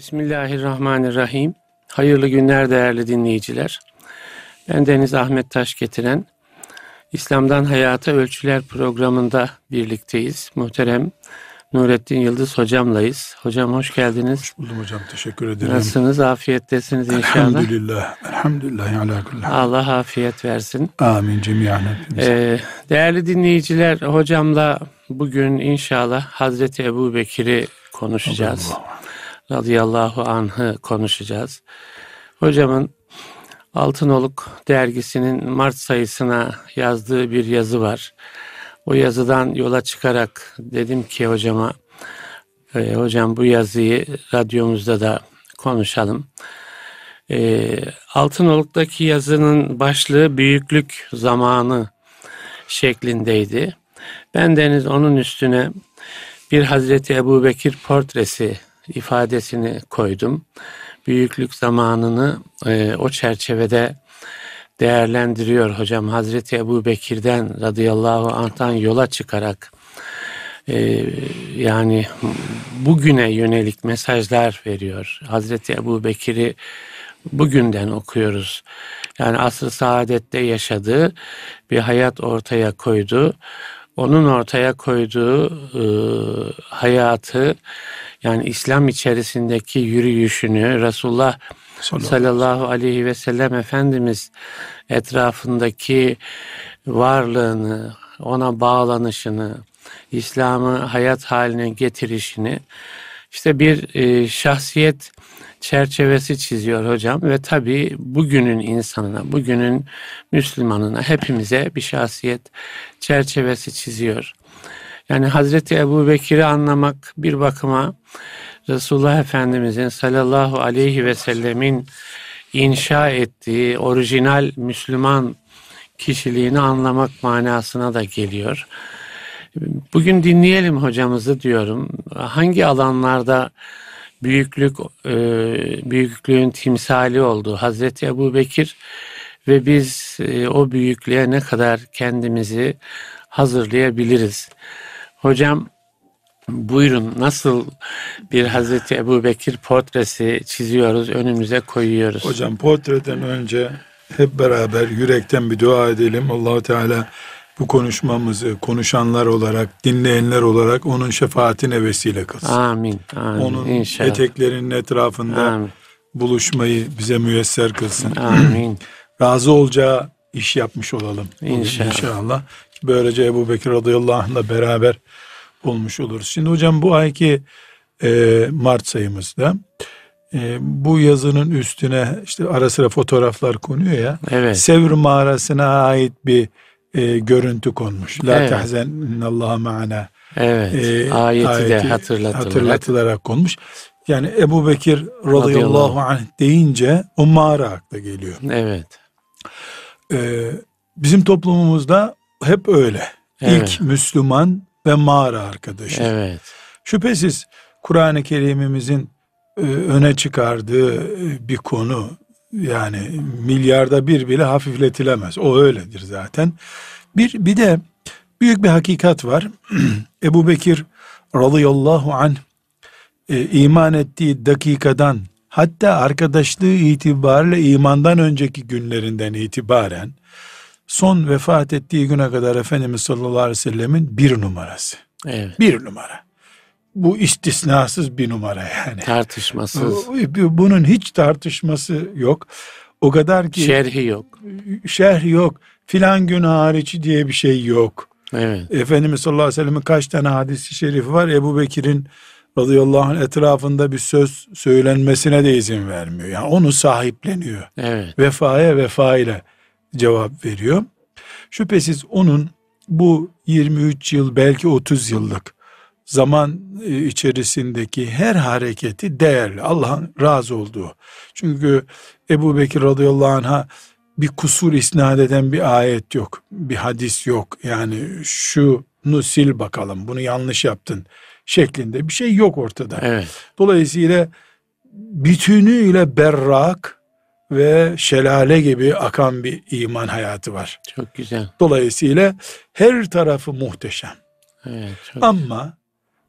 Bismillahirrahmanirrahim. Hayırlı günler değerli dinleyiciler. Ben Deniz Ahmet Taş getiren İslam'dan Hayata Ölçüler programında birlikteyiz. Muhterem Nurettin Yıldız hocamlayız. Hocam hoş geldiniz. Hoş buldum hocam. Teşekkür ederim. Nasılsınız? Afiyettesiniz inşallah. Elhamdülillah. Elhamdülillah. Ala. Allah afiyet versin. Amin hepimize. Ee, değerli dinleyiciler, hocamla bugün inşallah Hazreti Ebu Bekir'i konuşacağız. Allah. Radıyallahu anh'ı konuşacağız. Hocamın Altınoluk dergisinin Mart sayısına yazdığı bir yazı var. O yazıdan yola çıkarak dedim ki hocama, e, hocam bu yazıyı radyomuzda da konuşalım. E, Altınoluk'taki yazının başlığı büyüklük zamanı şeklindeydi. Ben deniz onun üstüne bir Hazreti Ebu Bekir portresi ifadesini koydum. Büyüklük zamanını e, o çerçevede değerlendiriyor hocam. Hazreti Ebu Bekir'den radıyallahu anh'tan yola çıkarak e, yani bugüne yönelik mesajlar veriyor. Hazreti Ebu Bekir'i bugünden okuyoruz. Yani asr-ı saadette yaşadığı bir hayat ortaya koydu. Onun ortaya koyduğu e, hayatı yani İslam içerisindeki yürüyüşünü Resulullah sallallahu aleyhi ve sellem Efendimiz etrafındaki varlığını, ona bağlanışını, İslam'ı hayat haline getirişini işte bir e, şahsiyet çerçevesi çiziyor hocam ve tabii bugünün insanına, bugünün Müslümanına hepimize bir şahsiyet çerçevesi çiziyor. Yani Hazreti Ebu Bekir'i anlamak bir bakıma Resulullah Efendimizin sallallahu aleyhi ve sellemin inşa ettiği orijinal Müslüman kişiliğini anlamak manasına da geliyor. Bugün dinleyelim hocamızı diyorum. Hangi alanlarda büyüklük e, büyüklüğün timsali oldu Hazreti Ebu Bekir ve biz e, o büyüklüğe ne kadar kendimizi hazırlayabiliriz? Hocam buyurun nasıl bir Hazreti Ebu Bekir portresi çiziyoruz, önümüze koyuyoruz? Hocam portreden önce hep beraber yürekten bir dua edelim. allah Teala bu konuşmamızı konuşanlar olarak, dinleyenler olarak onun şefaatine vesile kılsın. Amin. amin onun inşallah. eteklerinin etrafında Amin. buluşmayı bize müyesser kılsın. Amin. Razı olacağı iş yapmış olalım. İnşallah. inşallah. Böylece Ebu Bekir radıyallahu anh'la beraber olmuş oluruz. Şimdi hocam bu ayki e, Mart sayımızda e, bu yazının üstüne işte ara sıra fotoğraflar konuyor ya. Evet. Sevr mağarasına ait bir e, görüntü konmuş. La Evet. tahzen innallaha ma'ana. Evet. e, ayeti, de ayeti hatırlatılarak. hatırlatılarak konmuş. Yani Ebu Bekir radıyallahu Radıyallahu anh deyince o mağara akla geliyor. Evet. Ee, bizim toplumumuzda hep öyle. Evet. İlk Müslüman ve mağara arkadaşı. Evet. Şüphesiz Kur'an-ı Kerim'imizin e, öne çıkardığı e, bir konu yani milyarda bir bile hafifletilemez. O öyledir zaten. Bir, bir de büyük bir hakikat var. Ebu Bekir radıyallahu anh e, iman ettiği dakikadan hatta arkadaşlığı itibariyle imandan önceki günlerinden itibaren son vefat ettiği güne kadar Efendimiz sallallahu aleyhi ve sellemin bir numarası. Evet. Bir numara. Bu istisnasız bir numara yani. Tartışmasız. Bunun hiç tartışması yok. O kadar ki Şerhi yok. şerh yok. Filan gün harici diye bir şey yok. Evet. Efendimiz sallallahu aleyhi ve sellem'in kaç tane hadisi şerifi var? Ebu Bekir'in radıyallahu anh etrafında bir söz söylenmesine de izin vermiyor. Yani onu sahipleniyor. Evet. Vefaya vefa ile cevap veriyor. Şüphesiz onun bu 23 yıl belki 30 yıllık zaman e, içerisindeki her hareketi değerli. Allah'ın razı olduğu. Çünkü Ebu Bekir radıyallahu anh'a bir kusur isnat eden bir ayet yok. Bir hadis yok. Yani şunu sil bakalım bunu yanlış yaptın şeklinde bir şey yok ortada. Evet. Dolayısıyla bütünüyle berrak ve şelale gibi akan bir iman hayatı var. Çok güzel. Dolayısıyla her tarafı muhteşem. Evet. Çok Ama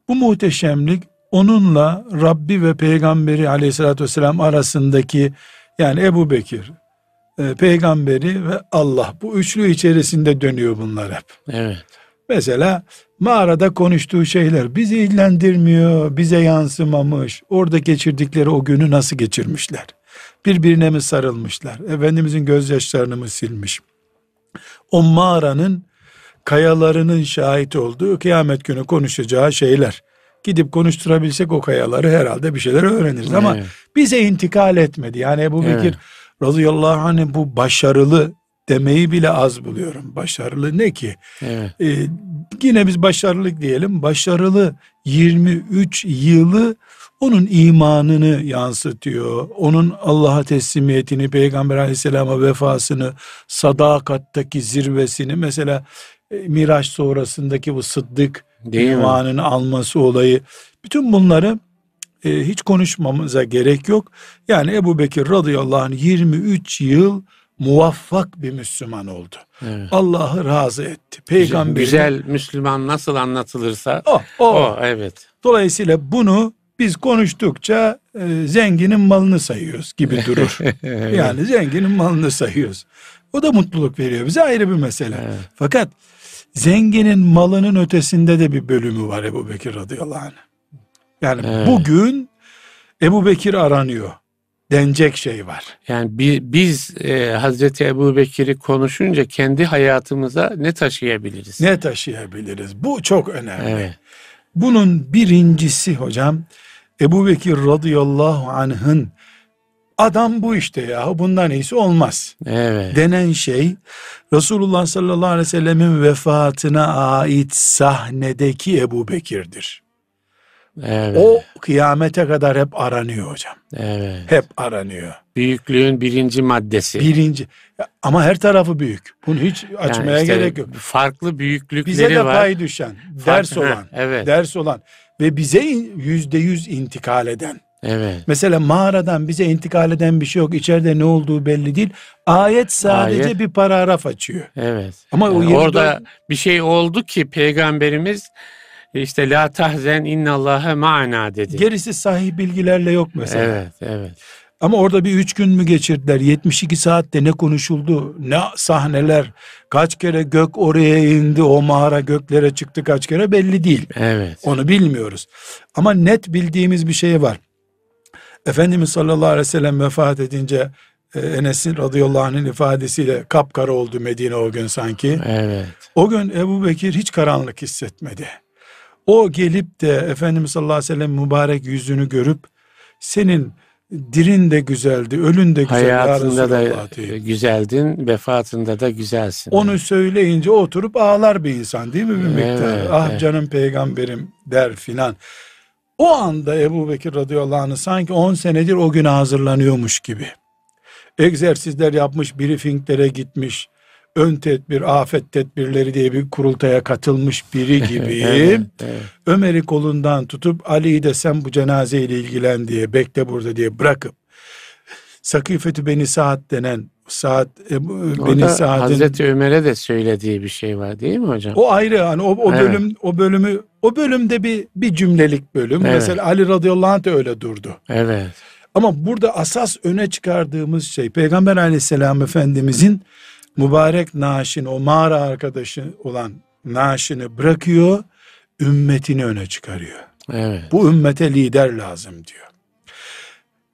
bu muhteşemlik onunla Rabbi ve peygamberi aleyhissalatü vesselam arasındaki yani Ebu Bekir, e, peygamberi ve Allah bu üçlü içerisinde dönüyor bunlar hep. Evet. Mesela mağarada konuştuğu şeyler bizi ilgilendirmiyor, bize yansımamış. Orada geçirdikleri o günü nasıl geçirmişler? Birbirine mi sarılmışlar? Efendimizin gözyaşlarını mı silmiş? O mağaranın kayalarının şahit olduğu kıyamet günü konuşacağı şeyler. Gidip konuşturabilsek o kayaları herhalde bir şeyler öğreniriz ama Evet. bize intikal etmedi. Yani Ebu Bekir Evet. radıyallahu anh bu başarılı demeyi bile az buluyorum. Başarılı ne ki? Evet. Ee, yine biz başarılı diyelim. Başarılı 23 yılı onun imanını yansıtıyor. Onun Allah'a teslimiyetini, Peygamber aleyhisselama vefasını, sadakattaki zirvesini mesela e, Miraç sonrasındaki bu sıddık imanını alması olayı. Bütün bunları e, hiç konuşmamıza gerek yok. Yani Ebu Bekir radıyallahu anh 23 yıl muvaffak bir Müslüman oldu. Evet. Allah'ı razı etti. Peygamber Güzel Müslüman nasıl anlatılırsa o, o. o evet. Dolayısıyla bunu biz konuştukça e, zenginin malını sayıyoruz gibi durur. Yani zenginin malını sayıyoruz. O da mutluluk veriyor bize ayrı bir mesele. Evet. Fakat zenginin malının ötesinde de bir bölümü var Ebu Bekir radıyallahu anh. Yani Evet. bugün Ebu Bekir aranıyor. Denecek şey var. Yani bi- biz e, Hazreti Ebu Bekir'i konuşunca kendi hayatımıza ne taşıyabiliriz? Ne taşıyabiliriz? Bu çok önemli. Evet. Bunun birincisi hocam Ebu Bekir radıyallahu anh'ın adam bu işte ya bundan iyisi olmaz Evet. denen şey Resulullah sallallahu aleyhi ve sellemin vefatına ait sahnedeki Ebu Bekir'dir. Evet. O kıyamete kadar hep aranıyor hocam. Evet. Hep aranıyor. Büyüklüğün birinci maddesi. Birinci ama her tarafı büyük. Bunu hiç Yani açmaya işte gerek yok. Farklı büyüklükleri Bize de var. pay düşen, ders olan, evet. ders olan ve bize yüzde yüz intikal eden. Evet. Mesela mağaradan bize intikal eden bir şey yok. İçeride ne olduğu belli değil. Ayet sadece Ayet. bir paragraf açıyor. Evet. Ama o Yani 24 orada bir şey oldu ki peygamberimiz işte la tahzen innallâhe ma'ana dedi. Gerisi sahih bilgilerle yok mesela. Evet, evet. Ama orada bir üç gün mü geçirdiler? 72 saatte ne konuşuldu? Ne sahneler? Kaç kere gök oraya indi? O mağara göklere çıktı kaç kere belli değil. Evet. Onu bilmiyoruz. Ama net bildiğimiz bir şey var. Efendimiz sallallahu aleyhi ve sellem vefat edince e, Enes'in radıyallahu anh'ın ifadesiyle kapkara oldu Medine o gün sanki. Evet. O gün Ebu Bekir hiç karanlık hissetmedi. O gelip de Efendimiz sallallahu aleyhi ve sellem mübarek yüzünü görüp senin dirin de güzeldi, ölün de güzel ya Hayatında da güzeldin, vefatında da güzelsin. Onu söyleyince oturup ağlar bir insan değil mi bir miktar? Evet, ah evet. canım peygamberim der filan. O anda Ebu Bekir radıyallahu anh sanki 10 senedir o güne hazırlanıyormuş gibi. Egzersizler yapmış, briefinglere gitmiş, ön tedbir, afet tedbirleri diye bir kurultaya katılmış biri gibi. Evet, evet. Ömer'i kolundan tutup Ali'yi de sen bu cenazeyle ilgilen diye bekle burada diye bırakıp Sakifetü Beni Saad denen Saad Ebu- Beni Saad'ın Hazreti Ömer'e de söylediği bir şey var değil mi hocam? o ayrı hani o, o Evet. bölüm o bölümü o bölümde bir bir cümlelik bölüm. Evet. Mesela Ali radıyallahu anh de öyle durdu. Evet. Ama burada asas öne çıkardığımız şey Peygamber aleyhisselam efendimizin mübarek naaşını o mağara arkadaşı olan naaşını bırakıyor ümmetini öne çıkarıyor. Evet. Bu ümmete lider lazım diyor.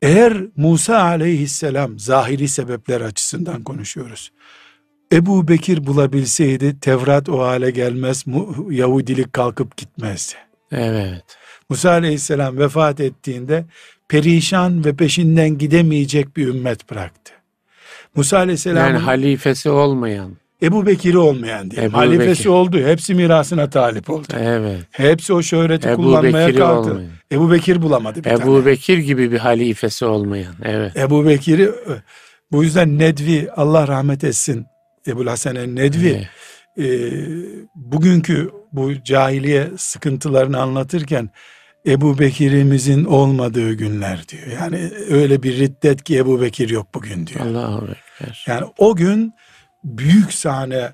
Eğer Musa aleyhisselam zahiri sebepler açısından konuşuyoruz. Ebu Bekir bulabilseydi Tevrat o hale gelmez, Yahudilik kalkıp gitmezdi. Evet. Musa aleyhisselam vefat ettiğinde perişan ve peşinden gidemeyecek bir ümmet bıraktı. Musa aleyhisselam Yani halifesi olmayan. Ebu Bekir'i olmayan diye Ebu halifesi Bekir. oldu. Hepsi mirasına talip oldu. Evet. Hepsi o şöhreti Ebu kullanmaya Bekir'i kalktı. olmayan. Ebu Bekir bulamadı bir Ebu tane. Bekir gibi bir halifesi olmayan. Evet. Ebu Bekir'i bu yüzden Nedvi Allah rahmet etsin Ebu Hasan el Nedvi Evet. e, bugünkü bu cahiliye sıkıntılarını anlatırken Ebu Bekir'imizin olmadığı günler diyor. Yani öyle bir riddet ki Ebu Bekir yok bugün diyor. Allahu Ekber. Yani o gün büyük sahne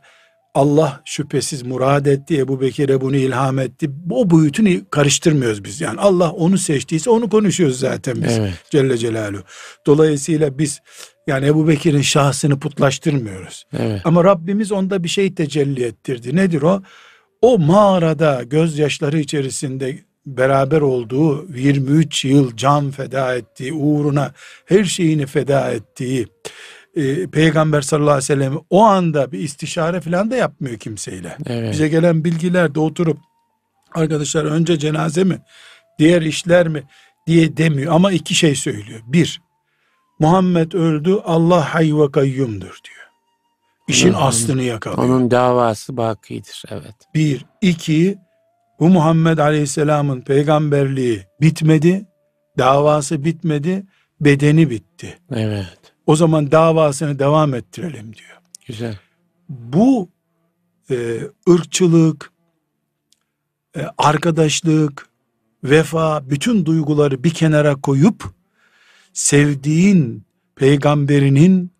Allah şüphesiz murad etti, Ebu Bekir'e bunu ilham etti. O boyutunu karıştırmıyoruz biz. Yani Allah onu seçtiyse onu konuşuyoruz zaten biz. Evet. Celle Celaluhu. Dolayısıyla biz yani Ebu Bekir'in şahsını putlaştırmıyoruz. Evet. Ama Rabbimiz onda bir şey tecelli ettirdi. Nedir o? O mağarada gözyaşları içerisinde beraber olduğu 23 yıl can feda ettiği, uğruna her şeyini feda ettiği e, Peygamber sallallahu aleyhi ve sellem o anda bir istişare falan da yapmıyor kimseyle. Evet. Bize gelen bilgiler de oturup arkadaşlar önce cenaze mi, diğer işler mi diye demiyor ama iki şey söylüyor. Bir, Muhammed öldü, Allah hay ve kayyumdur diyor. İşin Onun- aslını yakalıyor. Onun davası bakidir. Evet. Bir, iki, bu Muhammed Aleyhisselam'ın peygamberliği bitmedi, davası bitmedi, bedeni bitti. Evet. O zaman davasını devam ettirelim diyor. Güzel. Bu e, ırkçılık, e, arkadaşlık, vefa, bütün duyguları bir kenara koyup sevdiğin peygamberinin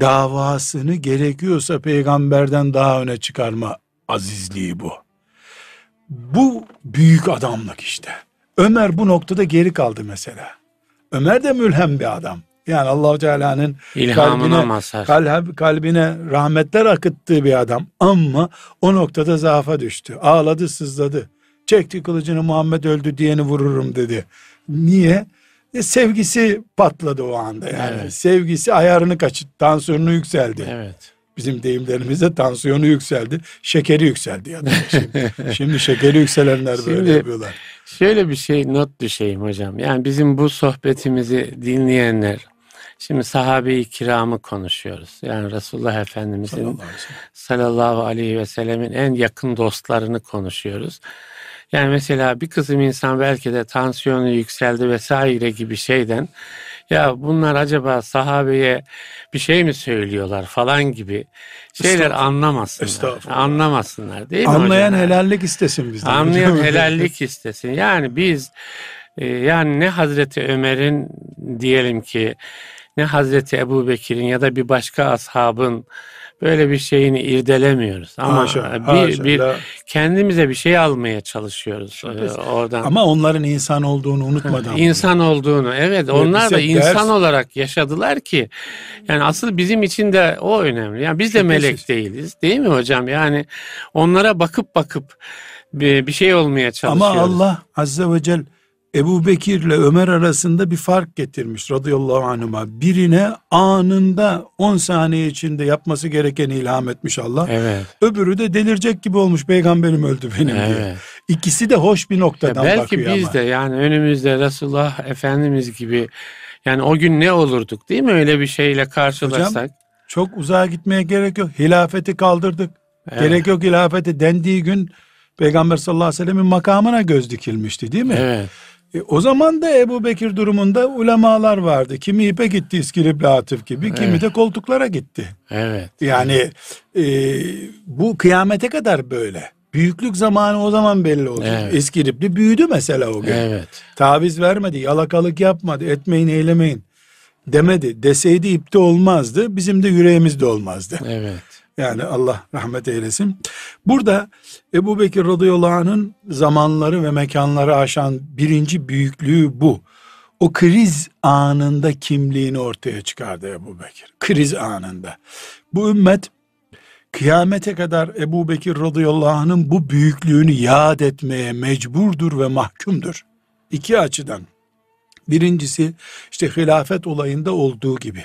davasını gerekiyorsa peygamberden daha öne çıkarma azizliği bu. Bu büyük adamlık işte. Ömer bu noktada geri kaldı mesela. Ömer de mülhem bir adam. Yani Allahu Teala'nın kalbine- kalb, kalbine rahmetler akıttığı bir adam. Ama o noktada zaafa düştü. Ağladı sızladı. Çekti kılıcını Muhammed öldü diyeni vururum dedi. Niye? E, sevgisi patladı o anda yani. Evet. Sevgisi ayarını kaçırdı. Tansiyonu yükseldi. Evet. Bizim deyimlerimizde tansiyonu yükseldi. Şekeri yükseldi ya da şimdi. şimdi şekeri yükselenler böyle Şimdi- yapıyorlar. Şöyle bir şey not düşeyim hocam. Yani bizim bu sohbetimizi dinleyenler şimdi sahabe-i kiramı konuşuyoruz. Yani Resulullah Efendimizin Sallallahu aleyhi sallallahu aleyhi ve sellemin en yakın dostlarını konuşuyoruz. Yani mesela bir kısım insan belki de tansiyonu yükseldi vesaire gibi şeyden ya bunlar acaba sahabeye bir şey mi söylüyorlar falan gibi şeyler anlamasınlar. Estağfurullah. Anlamasınlar değil mi Anlayan hocam? helallik istesin bizden. Anlayan helallik istesin. Yani biz e, yani ne Hazreti Ömer'in diyelim ki ne Hazreti Ebu Bekir'in ya da bir başka ashabın böyle bir şeyini irdelemiyoruz. Ama Haşa, bir, haşa, bir la- kendimize bir şey almaya çalışıyoruz Şüphesiz. e, oradan. Ama onların insan olduğunu unutmadan. İnsan olduğunu evet onlar da insan ders- olarak yaşadılar ki yani asıl bizim için de o önemli. Yani biz de Şüphesiz. melek değiliz değil mi hocam? Yani onlara bakıp bakıp bir, bir şey olmaya çalışıyoruz. Ama Allah Azze ve Celle Ebu Bekir ile Ömer arasında bir fark getirmiş radıyallahu anhuma. Birine anında 10 saniye içinde yapması gerekeni ilham etmiş Allah. Evet. Öbürü de delirecek gibi olmuş peygamberim öldü benim diye. Evet. İkisi de hoş bir Ya noktadan belki bakıyor biz ama. de yani önümüzde Resulullah Efendimiz gibi yani o gün ne olurduk değil mi öyle bir şeyle karşılaşsak? Çok uzağa gitmeye gerek yok. Hilafeti kaldırdık. Evet. Gerek yok hilafeti dendiği gün Peygamber sallallahu aleyhi ve sellemin makamına göz dikilmişti değil mi? Evet. E, o zaman da Ebu Bekir durumunda ulemalar vardı. Kimi ipe gitti İskilipli Atıf gibi, kimi Evet. de koltuklara gitti. Evet. Yani e, bu kıyamete kadar böyle. Büyüklük zamanı o zaman belli olacak. Evet. İskilipli büyüdü mesela o gün. Evet. Taviz vermedi, yalakalık yapmadı, etmeyin eylemeyin demedi. Deseydi ipte olmazdı, bizim de yüreğimizde olmazdı. Evet. Yani Allah rahmet eylesin. Burada Ebu Bekir radıyallahu anh'ın zamanları ve mekanları aşan birinci büyüklüğü bu. O kriz anında kimliğini ortaya çıkardı Ebu Bekir. Kriz anında. Bu ümmet kıyamete kadar Ebu Bekir radıyallahu anh'ın bu büyüklüğünü yad etmeye mecburdur ve mahkumdur. İki açıdan. Birincisi işte hilafet olayında olduğu gibi.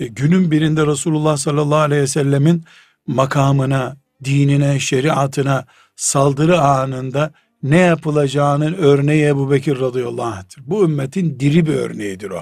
E, günün birinde Resulullah sallallahu aleyhi ve sellemin makamına, dinine, şeriatına saldırı anında ne yapılacağının örneği Ebu Bekir radıyallahu anh'tır. Bu ümmetin diri bir örneğidir o.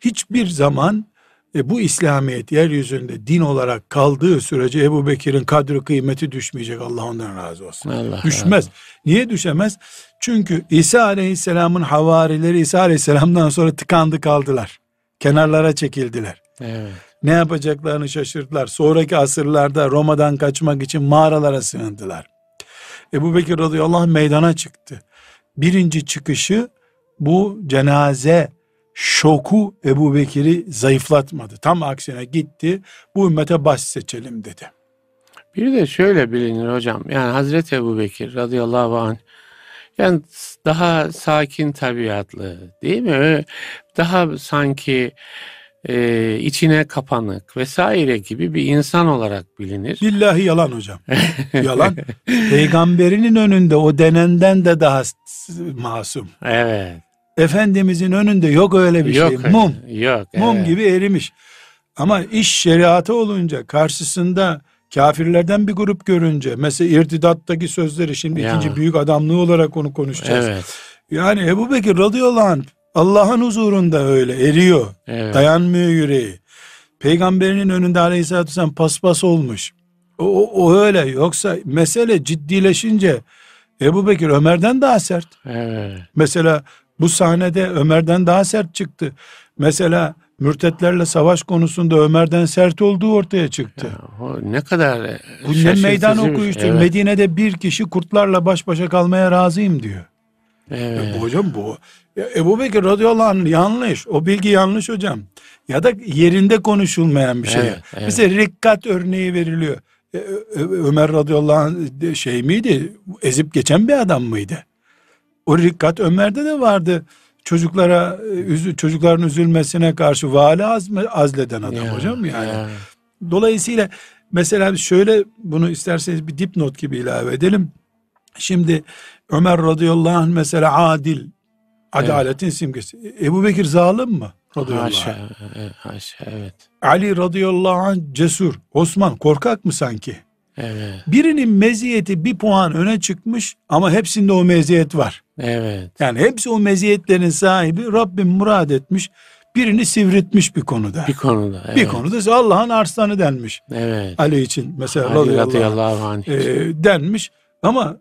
Hiçbir zaman e, bu İslamiyet yeryüzünde din olarak kaldığı sürece Ebu Bekir'in kadri kıymeti düşmeyecek. Allah ondan razı olsun. Allah Düşmez. Niye düşemez? Çünkü İsa Aleyhisselam'ın havarileri İsa Aleyhisselam'dan sonra tıkandı kaldılar. Kenarlara çekildiler. Evet. Ne yapacaklarını şaşırdılar. Sonraki asırlarda Roma'dan kaçmak için mağaralara sığındılar. Ebu Bekir radıyallahu anh meydana çıktı. Birinci çıkışı bu cenaze şoku Ebu Bekir'i zayıflatmadı. Tam aksine gitti bu ümmete baş seçelim dedi. Bir de şöyle bilinir hocam. Yani Hazreti Ebu Bekir radıyallahu anh yani daha sakin tabiatlı değil mi? Daha sanki e, içine kapanık vesaire gibi bir insan olarak bilinir. Billahi yalan hocam. yalan. Peygamberinin önünde o denenden de daha masum. Evet. Efendimizin önünde yok öyle bir yok, şey. Mum. Yok. Mum evet. gibi erimiş. Ama iş şeriatı olunca karşısında kafirlerden bir grup görünce mesela irtidattaki sözleri şimdi Ya. ikinci büyük adamlığı olarak onu konuşacağız. Evet. Yani Ebu Bekir radıyallahu anh Allah'ın huzurunda öyle eriyor. Evet. Dayanmıyor yüreği. Peygamberinin önünde aleyhissalatü vesselam paspas olmuş. O, o, o öyle. Yoksa mesele ciddileşince Ebu Bekir Ömer'den daha sert. Evet. Mesela bu sahnede Ömer'den daha sert çıktı. Mesela mürtetlerle savaş konusunda Ömer'den sert olduğu ortaya çıktı. Ya, o ne kadar Bu ne meydan okuyuştur. Evet. Medine'de bir kişi kurtlarla baş başa kalmaya razıyım diyor. Evet. Bu hocam bu. Ya Ebu Bekir radıyallahu anh yanlış. O bilgi yanlış hocam. Ya da yerinde konuşulmayan bir şey. Evet, evet. Mesela rikkat örneği veriliyor. E, Ömer radıyallahu anh şey miydi? Ezip geçen bir adam mıydı? O rikkat Ömer'de de vardı. Çocuklara e, çocukların üzülmesine karşı vali azme, azleden adam Ya, hocam yani. ya. Dolayısıyla mesela şöyle bunu isterseniz bir dipnot gibi ilave edelim. Şimdi Ömer radıyallahu anh mesela adil, adaletin simgesi. Ebu Bekir zalim mi? Radıyallahu Haşa, haşa, evet. Ali radıyallahu anh cesur. Osman korkak mı sanki? Evet. Birinin meziyeti bir puan öne çıkmış ama hepsinde o meziyet var. Evet. Yani hepsi o meziyetlerin sahibi Rabbim murad etmiş. Birini sivritmiş bir konuda. Bir konuda. Evet. Bir konuda Allah'ın arslanı denmiş. Evet. Ali için mesela Ali radıyallahu, radıyallahu anh. e, denmiş ama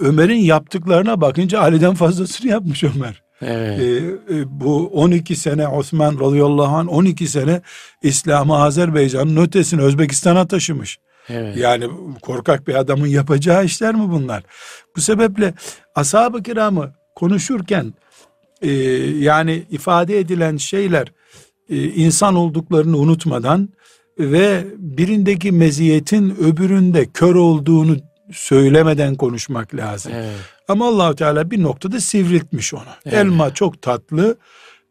Ömer'in yaptıklarına bakınca Ali'den fazlasını yapmış Ömer. evet. E, e, bu 12 sene Osman radıyallahu anh 12 sene İslam'ı Azerbaycan'ın ötesine Özbekistan'a taşımış. evet. Yani korkak bir adamın yapacağı işler mi bunlar? Bu sebeple ashab-ı kiramı konuşurken e, yani ifade edilen şeyler e, insan olduklarını unutmadan ve birindeki meziyetin öbüründe kör olduğunu söylemeden konuşmak lazım. Evet. Ama Allahu Teala bir noktada sivriltmiş onu. Evet. Elma çok tatlı,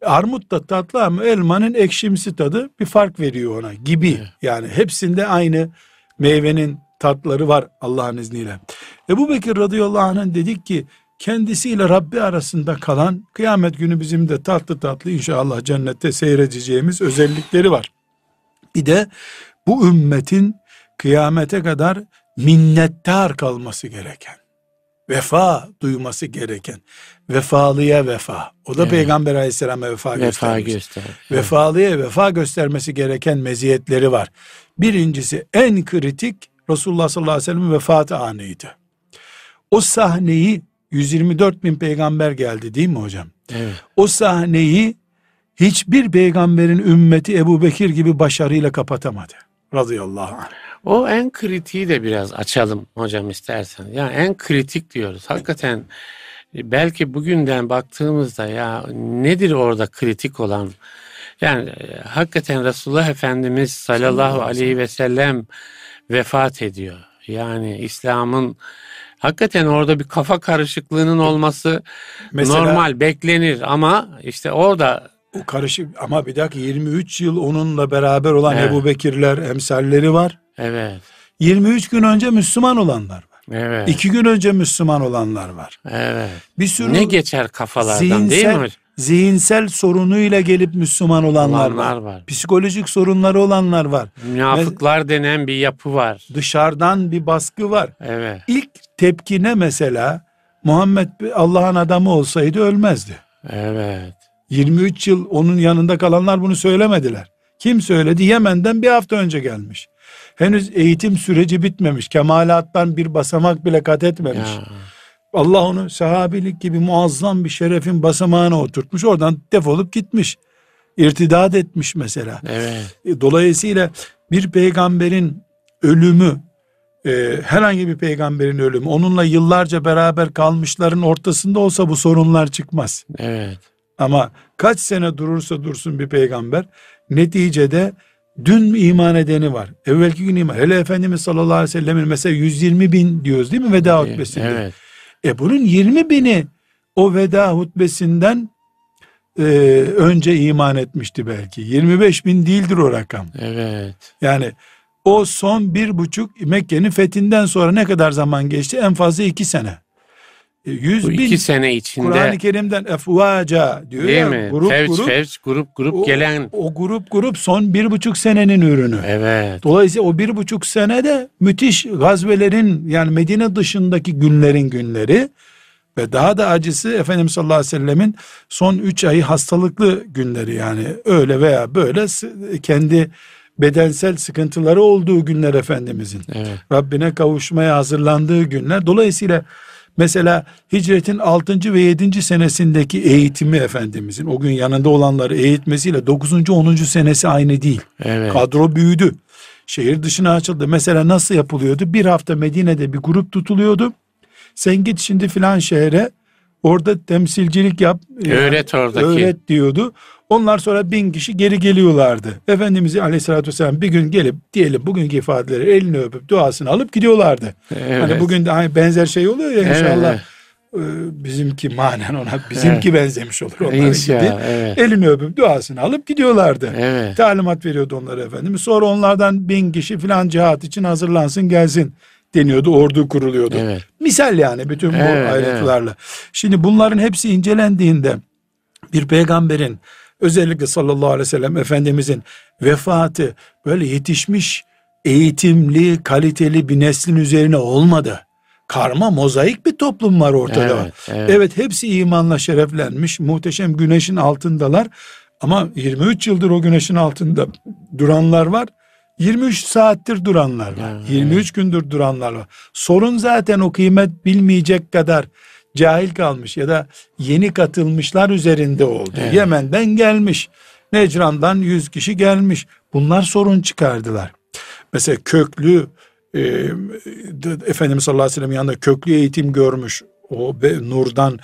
armut da tatlı ama elmanın ekşimsi tadı bir fark veriyor ona gibi. Evet. Yani hepsinde aynı meyvenin tatları var Allah'ın izniyle. Ebu Bekir radıyallahu anh'ın dedik ki kendisiyle Rabbi arasında kalan kıyamet günü bizim de tatlı tatlı inşallah cennette seyredeceğimiz özellikleri var. Bir de bu ümmetin kıyamete kadar minnettar kalması gereken, vefa duyması gereken, vefalıya vefa. O da Evet. Peygamber aleyhisselama vefa, Vefa göstermiş. göster. Vefalıya vefa göstermesi gereken meziyetleri var. Birincisi en kritik Resulullah sallallahu aleyhi ve sellem'in vefatı anıydı. O sahneyi 124 bin peygamber geldi değil mi hocam? Evet. O sahneyi hiçbir peygamberin ümmeti Ebu Bekir gibi başarıyla kapatamadı. Radıyallahu anh. O en kritiği de biraz açalım hocam istersen. Yani en kritik diyoruz. Hakikaten e, belki bugünden baktığımızda ya nedir orada kritik olan? Yani e, hakikaten Resulullah Efendimiz sallallahu aleyhi ve sellem vefat ediyor. Yani İslam'ın hakikaten orada bir kafa karışıklığının olması Mesela normal beklenir ama işte orada o karışık ama bir dakika 23 yıl onunla beraber olan Evet. Ebu Bekirler, emsalleri var. Evet 23 gün önce Müslüman olanlar var. evet İki gün önce Müslüman olanlar var. evet Bir sürü ne geçer kafalardan değil mi zihinsel, zihinsel sorunuyla gelip Müslüman olanlar, Olanlar var. var. Psikolojik sorunları olanlar var. Münafıklar denen bir yapı var. Dışarıdan bir baskı var. Evet. İlk tepki ne mesela? Muhammed Allah'ın adamı olsaydı ölmezdi. Evet. 23 yıl onun yanında kalanlar bunu söylemediler. Kim söyledi? Yemen'den bir hafta önce gelmiş. Henüz eğitim süreci bitmemiş. Kemalattan bir basamak bile kat etmemiş. Ya. Allah onu sahabilik gibi muazzam bir şerefin basamağına oturtmuş. Oradan defolup gitmiş. İrtidat etmiş mesela. Evet. E, Dolayısıyla bir peygamberin ölümü e, herhangi bir peygamberin ölümü onunla yıllarca beraber kalmışların ortasında olsa bu sorunlar çıkmaz. Evet. Ama kaç sene durursa dursun bir peygamber neticede Dün iman edeni var. Evvelki gün iman. Hele Efendimiz sallallahu aleyhi ve sellemin mesela 120 bin diyoruz değil mi veda hutbesinde? Evet. E bunun 20 bini o veda hutbesinden e, önce iman etmişti belki. 25 bin değildir o rakam. Evet. Yani o son bir buçuk Mekke'nin fethinden sonra ne kadar zaman geçti? En fazla iki sene. E, Yüz Bu bin iki sene içinde Kur'an-ı Kerim'den efvaca diyor değil ya, mi? grup fevç grup. fevç grup grup o, gelen. o grup grup son bir buçuk senenin ürünü. Evet. Dolayısıyla o bir buçuk senede müthiş gazvelerin yani Medine dışındaki günlerin günleri ve daha da acısı Efendimiz sallallahu aleyhi ve sellemin son üç ayı hastalıklı günleri yani öyle veya böyle kendi bedensel sıkıntıları olduğu günler Efendimizin. Evet. Rabbine kavuşmaya hazırlandığı günler. Dolayısıyla mesela hicretin 6. ve 7. senesindeki eğitimi Efendimizin o gün yanında olanları eğitmesiyle 9. 10. senesi aynı değil. Evet. Kadro büyüdü. Şehir dışına açıldı. Mesela nasıl yapılıyordu? Bir hafta Medine'de bir grup tutuluyordu. Sen git şimdi filan şehre orada temsilcilik yap. Öğret oradaki. Öğret diyordu. Onlar sonra bin kişi geri geliyorlardı. Efendimiz Aleyhisselatü Vesselam bir gün gelip diyelim bugünkü ifadeleri elini öpüp duasını alıp gidiyorlardı. Evet. Hani bugün de aynı benzer şey oluyor ya inşallah. Evet. e, bizimki manen ona bizimki benzemiş olur gibi. İnşallah. Evet. Elini öpüp duasını alıp gidiyorlardı. Evet. Talimat veriyordu onlara efendimiz. Sonra onlardan bin kişi filan cihat için hazırlansın gelsin deniyordu. Ordu kuruluyordu. Evet. Misal yani bütün bu Evet, ayrıntılarla. Şimdi bunların hepsi incelendiğinde bir peygamberin özellikle sallallahu aleyhi ve sellem Efendimizin vefatı böyle yetişmiş eğitimli kaliteli bir neslin üzerine olmadı. Karma mozaik bir toplum var ortada. Evet, evet. Evet hepsi imanla şereflenmiş. Muhteşem güneşin altındalar. Ama 23 yıldır o güneşin altında duranlar var. 23 saattir duranlar var. Evet. 23 gündür duranlar var. Sorun zaten o kıymet bilmeyecek kadar cahil kalmış ya da yeni katılmışlar üzerinde oldu. Evet. Yemen'den gelmiş. Necran'dan 100 kişi gelmiş. Bunlar sorun çıkardılar. Mesela köklü e, Efendimiz sallallahu aleyhi ve sellem yanında köklü eğitim görmüş o be- nurdan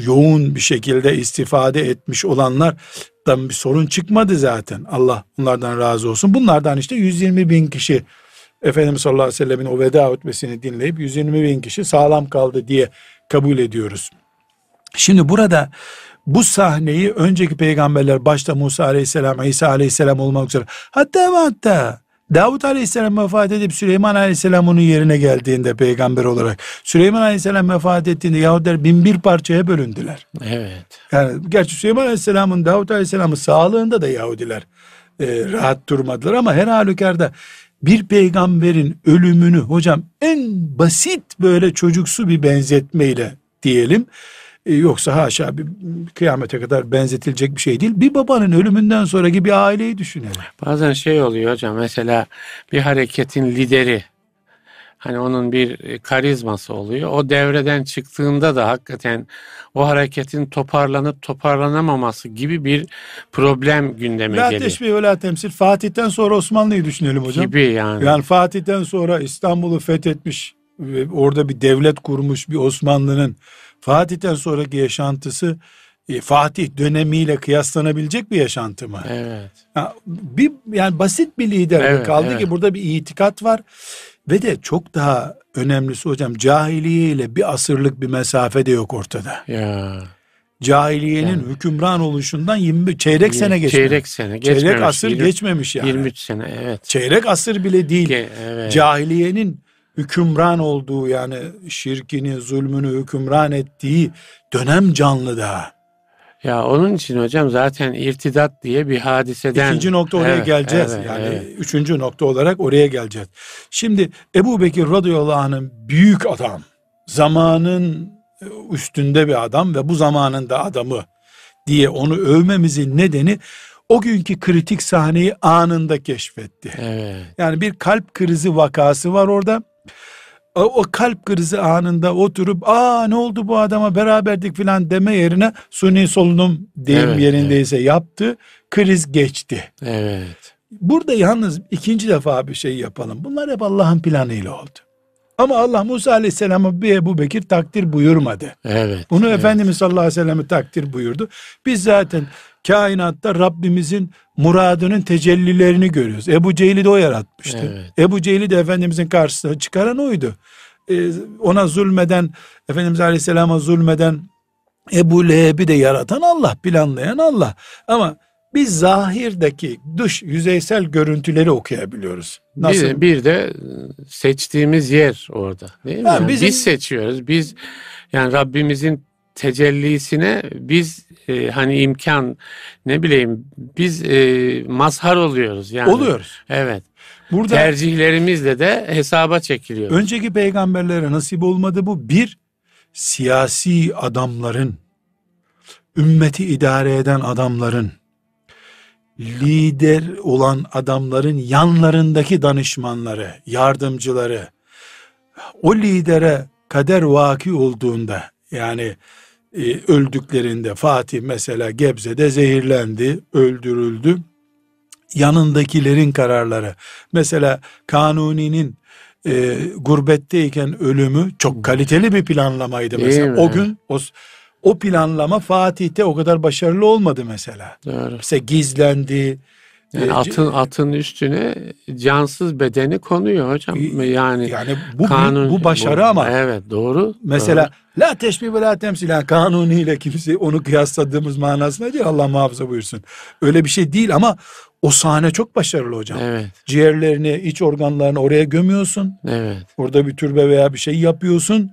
yoğun bir şekilde istifade etmiş olanlar bir sorun çıkmadı zaten. Allah bunlardan razı olsun. Bunlardan işte 120 bin kişi Efendimiz sallallahu aleyhi ve sellemin o veda hutbesini dinleyip 120 bin kişi sağlam kaldı diye kabul ediyoruz. Şimdi burada bu sahneyi önceki peygamberler başta Musa aleyhisselam, İsa aleyhisselam olmak üzere hatta ve hatta Davut aleyhisselam vefat edip Süleyman aleyhisselam onun yerine geldiğinde peygamber olarak Süleyman aleyhisselam vefat ettiğinde Yahudiler bin bir parçaya bölündüler. Evet. Yani gerçi Süleyman Aleyhisselam'ın Davut Aleyhisselam'ın sağlığında da Yahudiler e, rahat durmadılar ama her halükarda bir peygamberin ölümünü hocam en basit böyle çocuksu bir benzetmeyle diyelim e, yoksa haşa bir kıyamete kadar benzetilecek bir şey değil. Bir babanın ölümünden sonraki bir aileyi düşünelim. Bazen şey oluyor hocam mesela bir hareketin lideri hani onun bir karizması oluyor. O devreden çıktığında da hakikaten o hareketin toparlanıp toparlanamaması gibi bir problem gündeme La geliyor. teşbih ve la temsil. Fatih'ten sonra Osmanlı'yı düşünelim hocam. Gibi yani. Yani Fatih'ten sonra İstanbul'u fethetmiş ve orada bir devlet kurmuş bir Osmanlı'nın Fatih'ten sonraki yaşantısı e, Fatih dönemiyle kıyaslanabilecek bir yaşantı mı? Evet. Ya, bir yani basit bir lider Evet, kaldı evet. ki burada bir itikat var ve de çok daha önemlisi hocam cahiliye ile bir asırlık bir mesafe de yok ortada. Ya. Cahiliyenin Yani. hükümran oluşundan 20 çeyrek sene geçmiş. Çeyrek sene geçmemiş. Çeyrek asır 20 geçmemiş yani. 23 sene evet. Çeyrek asır bile değil. Ge- evet. cahiliyenin hükümran olduğu yani şirkini, zulmünü hükümran ettiği dönem canlı daha. Ya onun için hocam zaten irtidat diye bir hadiseden. İkinci nokta oraya Evet, geleceğiz. evet, yani evet. üçüncü nokta olarak oraya geleceğiz. Şimdi Ebu Bekir radıyallahu anh'ın büyük adam, zamanın üstünde bir adam ve bu zamanın da adamı diye onu övmemizin nedeni o günkü kritik sahneyi anında keşfetti. Evet. Yani bir kalp krizi vakası var orada. O, o kalp krizi anında oturup aa ne oldu bu adama beraberdik filan deme yerine suni solunum deyim Evet, yerindeyse yaptı. Kriz geçti. Evet. Burada yalnız ikinci defa bir şey yapalım. Bunlar hep Allah'ın planıyla oldu. Ama Allah Musa Aleyhisselam'a bir Ebu Bekir takdir buyurmadı. Evet. Bunu evet. Efendimiz sallallahu aleyhi ve sellem'e takdir buyurdu. Biz zaten kainatta Rabbimizin muradının tecellilerini görüyoruz. Ebu Cehil'i de o yaratmıştı. Evet. Ebu Cehil'i de Efendimizin karşısına çıkaran oydu. Ee, ona zulmeden, Efendimiz Aleyhisselam'a zulmeden Ebu Leheb'i de yaratan Allah, planlayan Allah. Ama biz zahirdeki dış yüzeysel görüntüleri okuyabiliyoruz. Nasıl? Bir, bir de seçtiğimiz yer orada değil mi? Yani bizim- Biz seçiyoruz. Biz yani Rabbimizin tecellisine biz e, hani imkan ne bileyim biz e, mazhar oluyoruz yani. Oluyoruz. Evet. Burada Tercihlerimizle de hesaba çekiliyoruz. önceki peygamberlere nasip olmadı bu. Bir, siyasi adamların, ümmeti idare eden adamların, lider olan adamların yanlarındaki danışmanları, yardımcıları, o lidere kader vaki olduğunda, yani e, öldüklerinde Fatih mesela Gebze'de zehirlendi, öldürüldü. Yanındakilerin kararları. Mesela Kanuni'nin e, gurbetteyken ölümü çok kaliteli bir planlamaydı Değil mesela. mi? O gün o, o planlama Fatih'te o kadar başarılı olmadı mesela. Doğru. Mesela gizlendi. Yani e, atın atın üstüne cansız bedeni konuyor hocam. Yani, yani bu kanun bu başarı bu- ama Evet doğru. Mesela la teşbih ve la temsil yani kanuniyle kimse onu kıyasladığımız manasına değil Allah muhafaza buyursun. Öyle bir şey değil ama o sahne çok başarılı hocam. doğru. Evet. Ciğerlerini, iç organlarını oraya gömüyorsun. Evet. Orada bir türbe veya bir şey yapıyorsun.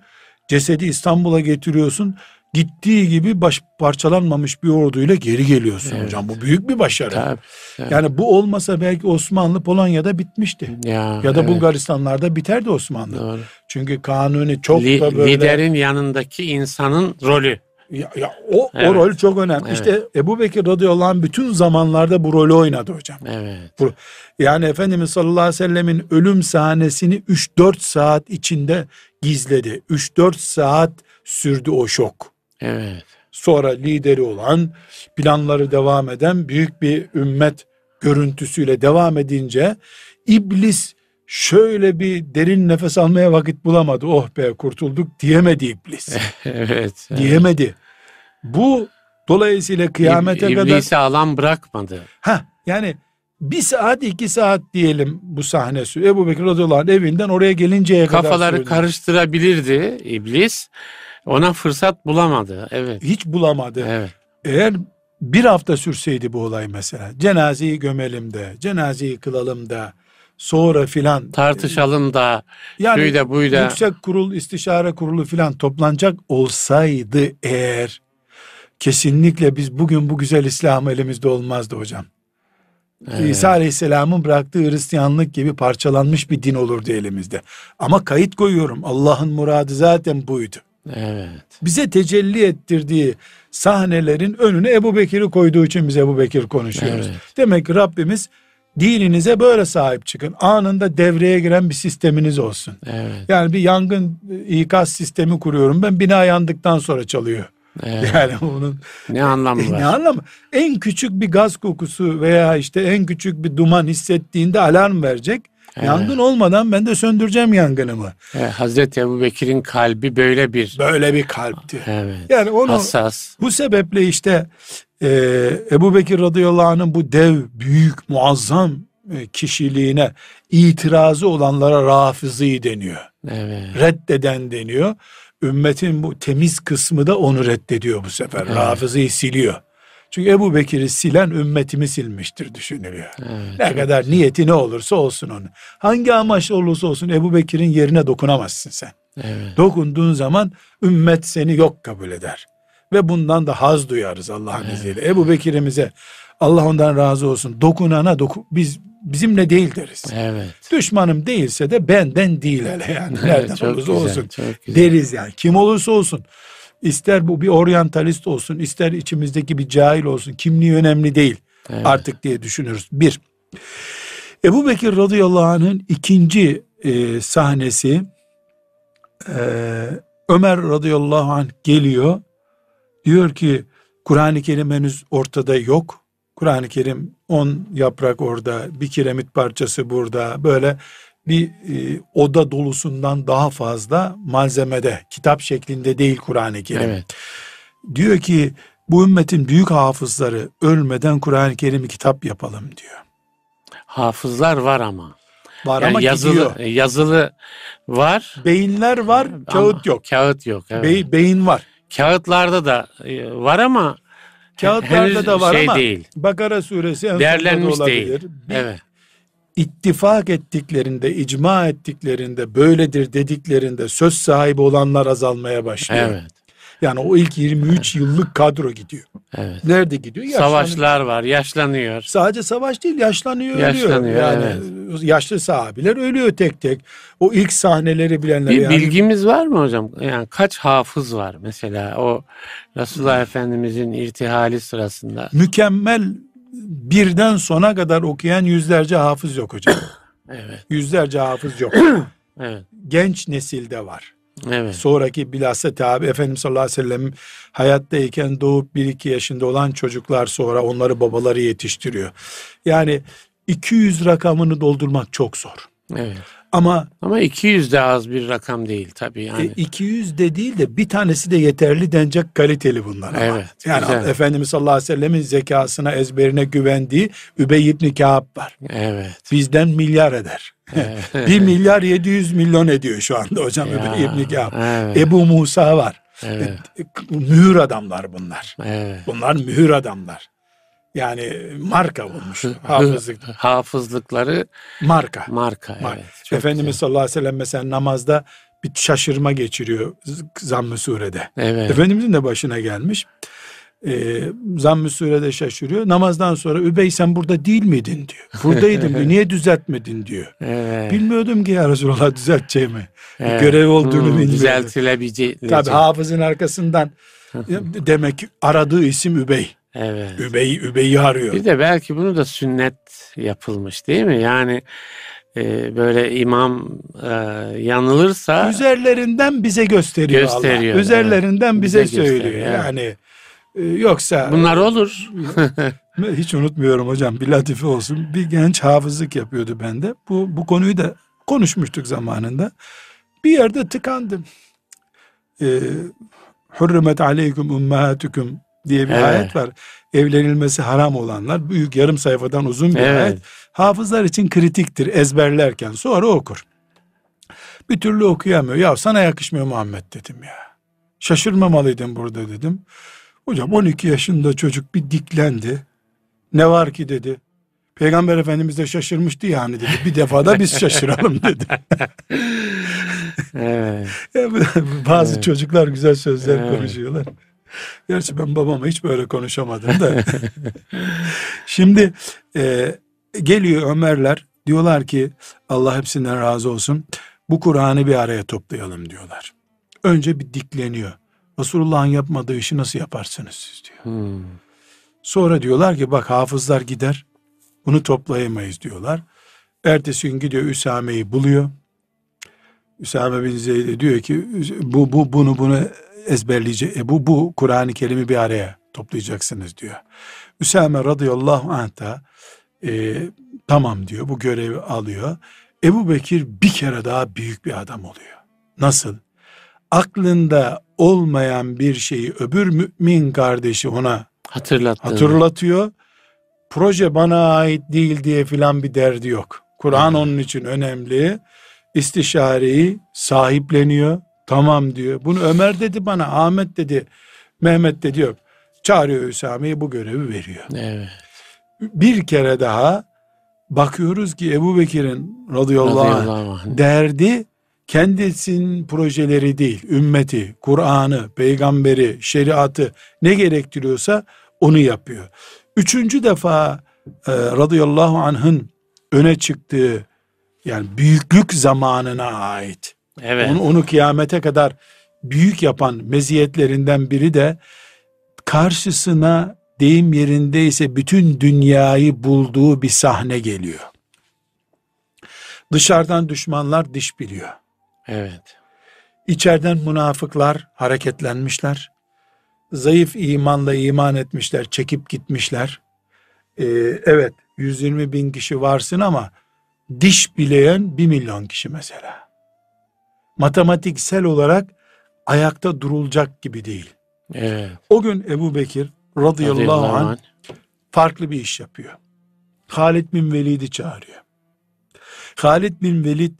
Cesedi İstanbul'a getiriyorsun. Gittiği gibi baş parçalanmamış bir orduyla geri geliyorsun Evet. hocam. Bu büyük bir başarı. Tabii. tabii. Yani bu olmasa belki Osmanlı Polonya'da bitmişti. ya, Ya da evet, Bulgaristanlarda biterdi Osmanlı. Doğru. Çünkü kanuni çok Li- da böyle Liderin yanındaki insanın rolü. Ya, ya o, Evet. o rol çok önemli. Evet. İşte Ebu Bekir radıyallahu anh bütün zamanlarda bu rolü oynadı hocam. Evet. Yani Efendimiz sallallahu aleyhi ve sellemin ölüm sahnesini 3-4 saat içinde gizledi. 3-4 saat sürdü o şok. Evet. Sonra lideri olan, planları devam eden büyük bir ümmet görüntüsüyle devam edince iblis şöyle bir derin nefes almaya vakit bulamadı. Oh be kurtulduk diyemedi iblis. Evet. evet. diyemedi. Bu dolayısıyla kıyamete İb- kadar İblisi alan bırakmadı. ha yani bir saat iki saat diyelim bu sahne sürüyor. Ebu Bekir radıyallahu anh evinden oraya gelinceye kadar Kafaları karıştırabilirdi iblis. Ona fırsat bulamadı. Evet. hiç bulamadı. Evet. Eğer bir hafta sürseydi bu olay mesela cenazeyi gömelim de cenazeyi kılalım da sonra filan Tartışalım da yani şuyda buyda. yüksek kurul istişare kurulu filan toplanacak olsaydı eğer kesinlikle biz bugün bu güzel İslam elimizde olmazdı hocam. Evet. İsa Aleyhisselam'ın bıraktığı Hristiyanlık gibi parçalanmış bir din olurdu elimizde. Ama kayıt koyuyorum. Allah'ın muradı zaten buydu. Evet. Bize tecelli ettirdiği sahnelerin önüne Ebu Bekir'i koyduğu için biz Ebu Bekir konuşuyoruz. Evet. Demek ki Rabbimiz dininize böyle sahip çıkın. Anında devreye giren bir sisteminiz olsun. Evet. Yani bir yangın e, ikaz sistemi kuruyorum ben bina yandıktan sonra çalıyor. evet. Yani onun Ne anlamı var? ne anlamı? En küçük bir gaz kokusu veya işte en küçük bir duman hissettiğinde alarm verecek. Evet. Yangın olmadan ben de söndüreceğim yangınımı. Evet, Hazreti Ebu Bekir'in kalbi böyle bir Böyle bir kalpti. evet, Yani onu hassas. bu sebeple işte e, Ebu Bekir radıyallahu anh'ın bu dev, büyük, muazzam e, kişiliğine itirazı olanlara rafizi deniyor. Evet. Reddeden deniyor. Ümmetin bu temiz kısmı da onu reddediyor bu sefer. Evet. Rafızıyı siliyor. Çünkü Ebu Bekir'i silen ümmetimi silmiştir düşünülüyor. evet. Ne kadar niyeti ne olursa olsun onu. Hangi amaçla olursa olsun Ebu Bekir'in yerine dokunamazsın sen. Evet. Dokunduğun zaman ümmet seni yok kabul eder. Ve bundan da haz duyarız Allah'ın izniyle. Ebu Bekir'imize Allah ondan razı olsun. Dokunana doku, biz bizimle değil deriz. Evet. Düşmanım değilse de benden değil hele yani. Nereden olursa güzel, olsun. Deriz yani. Kim olursa olsun. İster bu bir oryantalist olsun, ister içimizdeki bir cahil olsun. Kimliği önemli değil Evet. artık diye düşünürüz. Bir. Ebu Bekir radıyallahu anh'ın ikinci e, sahnesi e, Ömer radıyallahu anh geliyor. Diyor ki Kur'an-ı Kerim henüz ortada yok. Kur'an-ı Kerim on yaprak orada, bir kiremit parçası burada. Böyle bir e, oda dolusundan daha fazla malzemede, kitap şeklinde değil Kur'an-ı Kerim. Evet. Diyor ki Bu ümmetin büyük hafızları ölmeden Kur'an-ı Kerim'i kitap yapalım diyor. Hafızlar var ama. Var Yani ama yazılı gidiyor. yazılı var. Beyinler var, kağıt ama yok. Kağıt yok. Evet. Bey- beyin var. Kağıtlarda da e, var ama Kağıtlarda da var şey ama değil. Bakara suresi en olabilir. değil. Bir Evet. İttifak ettiklerinde, icma ettiklerinde, böyledir dediklerinde söz sahibi olanlar azalmaya başlıyor. Evet. Yani o ilk 23 yıllık kadro gidiyor. Evet. Nerede gidiyor? Yaşlanıyor. Savaşlar var, yaşlanıyor. Sadece savaş değil yaşlanıyor, Yaşlanıyor, ölüyor. Yani yaşlı sahabiler ölüyor tek tek. O ilk sahneleri bilenler Bir yani bilgimiz var mı hocam? Yani kaç hafız var mesela o Resulullah Efendimizin irtihali sırasında? mükemmel birden sona kadar okuyan yüzlerce hafız yok hocam. Evet. yüzlerce hafız yok. Evet. Genç nesilde var. Evet. Sonraki bilhassa tabi Efendimiz sallallahu aleyhi ve sellem hayattayken doğup 1-2 yaşında olan çocuklar sonra onları babaları yetiştiriyor. Yani 200 rakamını doldurmak çok zor. Evet. Ama Ama 200 de az bir rakam değil tabii yani. e, 200 de değil de bir tanesi de yeterli denecek kaliteli bunlar. ama. Evet, Yani güzel. Efendimiz sallallahu aleyhi ve sellemin zekasına ezberine güvendiği Übey ibn Kâb var. Evet. Bizden milyar eder. Evet. 1 milyar 700 milyon ediyor şu anda hocam Ya, Übey ibn Kâb. evet. Ebu Musa var. Evet. E, Mühür adamlar bunlar. Evet. Bunlar mühür adamlar. Yani marka olmuş hafızlık. Hafızlıkları Marka. marka. Marka. Evet. Çok Efendimiz güzel. sallallahu aleyhi ve sellem mesela namazda bir şaşırma geçiriyor Zamm-ı Sure'de. Evet. Efendimizin de başına gelmiş. Ee, Zamm-ı Sure'de şaşırıyor. Namazdan sonra Übey sen burada değil miydin diyor. Buradaydım diyor. Niye düzeltmedin diyor. Evet. Bilmiyordum ki ya Resulallah düzelteceğimi. Evet. görev olduğunu Hmm, bilmiyordum. Düzeltilebilecek. Tabi hafızın arkasından demek ki aradığı isim Übey. Evet. Übey, Übey'i arıyor. Bir de belki bunu da sünnet yapılmış değil mi? Yani e, böyle imam e, yanılırsa Üzerlerinden bize gösteriyor, Gösteriyor, Allah. Üzerlerinden evet. bize, Bize söylüyor. gösteriyor. Yani e, yoksa bunlar olur. hiç unutmuyorum hocam bir latife olsun. Bir genç hafızlık yapıyordu bende. Bu bu konuyu da konuşmuştuk zamanında. Bir yerde tıkandım. Ee, Hürrimet aleyküm ummahatukum diye bir Evet. ayet var. Evlenilmesi haram olanlar büyük yarım sayfadan uzun bir Evet. ayet. Hafızlar için kritiktir ezberlerken sonra okur. Bir türlü okuyamıyor. Ya sana yakışmıyor Muhammed dedim ya. Şaşırmamalıydın burada dedim. Hocam 12 yaşında çocuk bir diklendi. Ne var ki dedi. Peygamber Efendimiz de şaşırmıştı yani dedi. Bir defa da biz şaşıralım dedi. evet. Bazı Evet. çocuklar güzel sözler Evet. konuşuyorlar. Gerçi ben babama hiç böyle konuşamadım da. Şimdi e, geliyor Ömerler diyorlar ki Allah hepsinden razı olsun. Bu Kur'an'ı bir araya toplayalım diyorlar. Önce bir dikleniyor. Resulullah'ın yapmadığı işi nasıl yaparsınız siz diyor. Hmm. Sonra diyorlar ki bak hafızlar gider. Bunu toplayamayız diyorlar. Ertesi gün gidiyor Üsame'yi buluyor. Üsame bin Zeyd diyor ki bu, bu bunu bunu ezberleyecek. E, bu bu Kur'an-ı Kerim'i bir araya toplayacaksınız diyor. Üsame radıyallahu anh da e, tamam diyor. Bu görevi alıyor. Ebu Bekir bir kere daha büyük bir adam oluyor. Nasıl? Aklında olmayan bir şeyi öbür mümin kardeşi ona Hatırlattığını. hatırlatıyor. Proje bana ait değil diye filan bir derdi yok. Kur'an onun için önemli. İstişareyi sahipleniyor. Tamam diyor. Bunu Ömer dedi bana, Ahmet dedi, Mehmet dedi yok. Çağırıyor Üsame'yi bu görevi veriyor. Evet. Bir kere daha bakıyoruz ki Ebu Bekir'in radıyallahu Radıyallahu anh. derdi kendisinin projeleri değil, ümmeti, Kur'an'ı, peygamberi, şeriatı ne gerektiriyorsa onu yapıyor. Üçüncü defa e, radıyallahu anh'ın öne çıktığı yani büyüklük zamanına ait. Evet. Onu, onu kıyamete kadar büyük yapan meziyetlerinden biri de karşısına deyim yerindeyse bütün dünyayı bulduğu bir sahne geliyor. Dışarıdan düşmanlar diş biliyor. Evet. İçeriden münafıklar hareketlenmişler. Zayıf imanla iman etmişler, çekip gitmişler. Ee, evet 120 bin kişi varsın ama diş bileyen 1 milyon kişi mesela. Matematiksel olarak ayakta durulacak gibi değil. Evet. O gün Ebu Bekir radıyallahu, Radıyallahu anh, anh. farklı bir iş yapıyor. Halid bin Velid'i çağırıyor. Halid bin Velid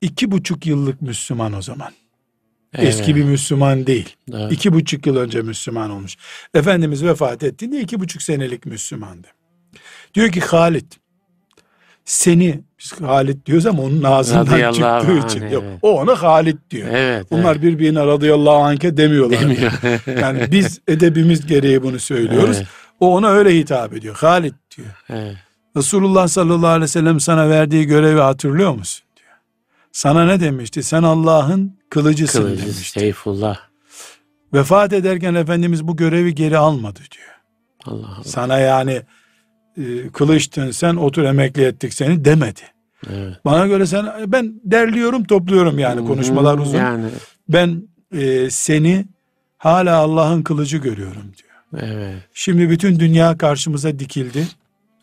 iki buçuk yıllık Müslüman o zaman. Evet. Eski bir Müslüman değil. Evet. İki buçuk yıl önce Müslüman olmuş. Efendimiz vefat ettiğinde iki buçuk senelik Müslümandı. Diyor ki Halid seni biz Halid diyoruz ama onun ağzından çıktığı anh, için evet. yok. O ona Halid diyor. Evet. Bunlar birbirine radıyallahu anh'e demiyorlar. Demiyor. Yani biz edebimiz gereği bunu söylüyoruz. Evet. O ona öyle hitap ediyor. Halid diyor. evet. Resulullah sallallahu aleyhi ve sellem sana verdiği görevi hatırlıyor musun? diyor. Sana ne demişti? Sen Allah'ın kılıcısın Kılıcı demişti. Seyfullah. Vefat ederken Efendimiz bu görevi geri almadı diyor. Allah Allah. Sana yani e, kılıçtın sen otur emekli ettik seni demedi. Evet. Bana göre sen ben derliyorum topluyorum yani konuşmalar uzun. Yani Ben e, seni hala Allah'ın kılıcı görüyorum diyor. evet. Şimdi bütün dünya karşımıza dikildi.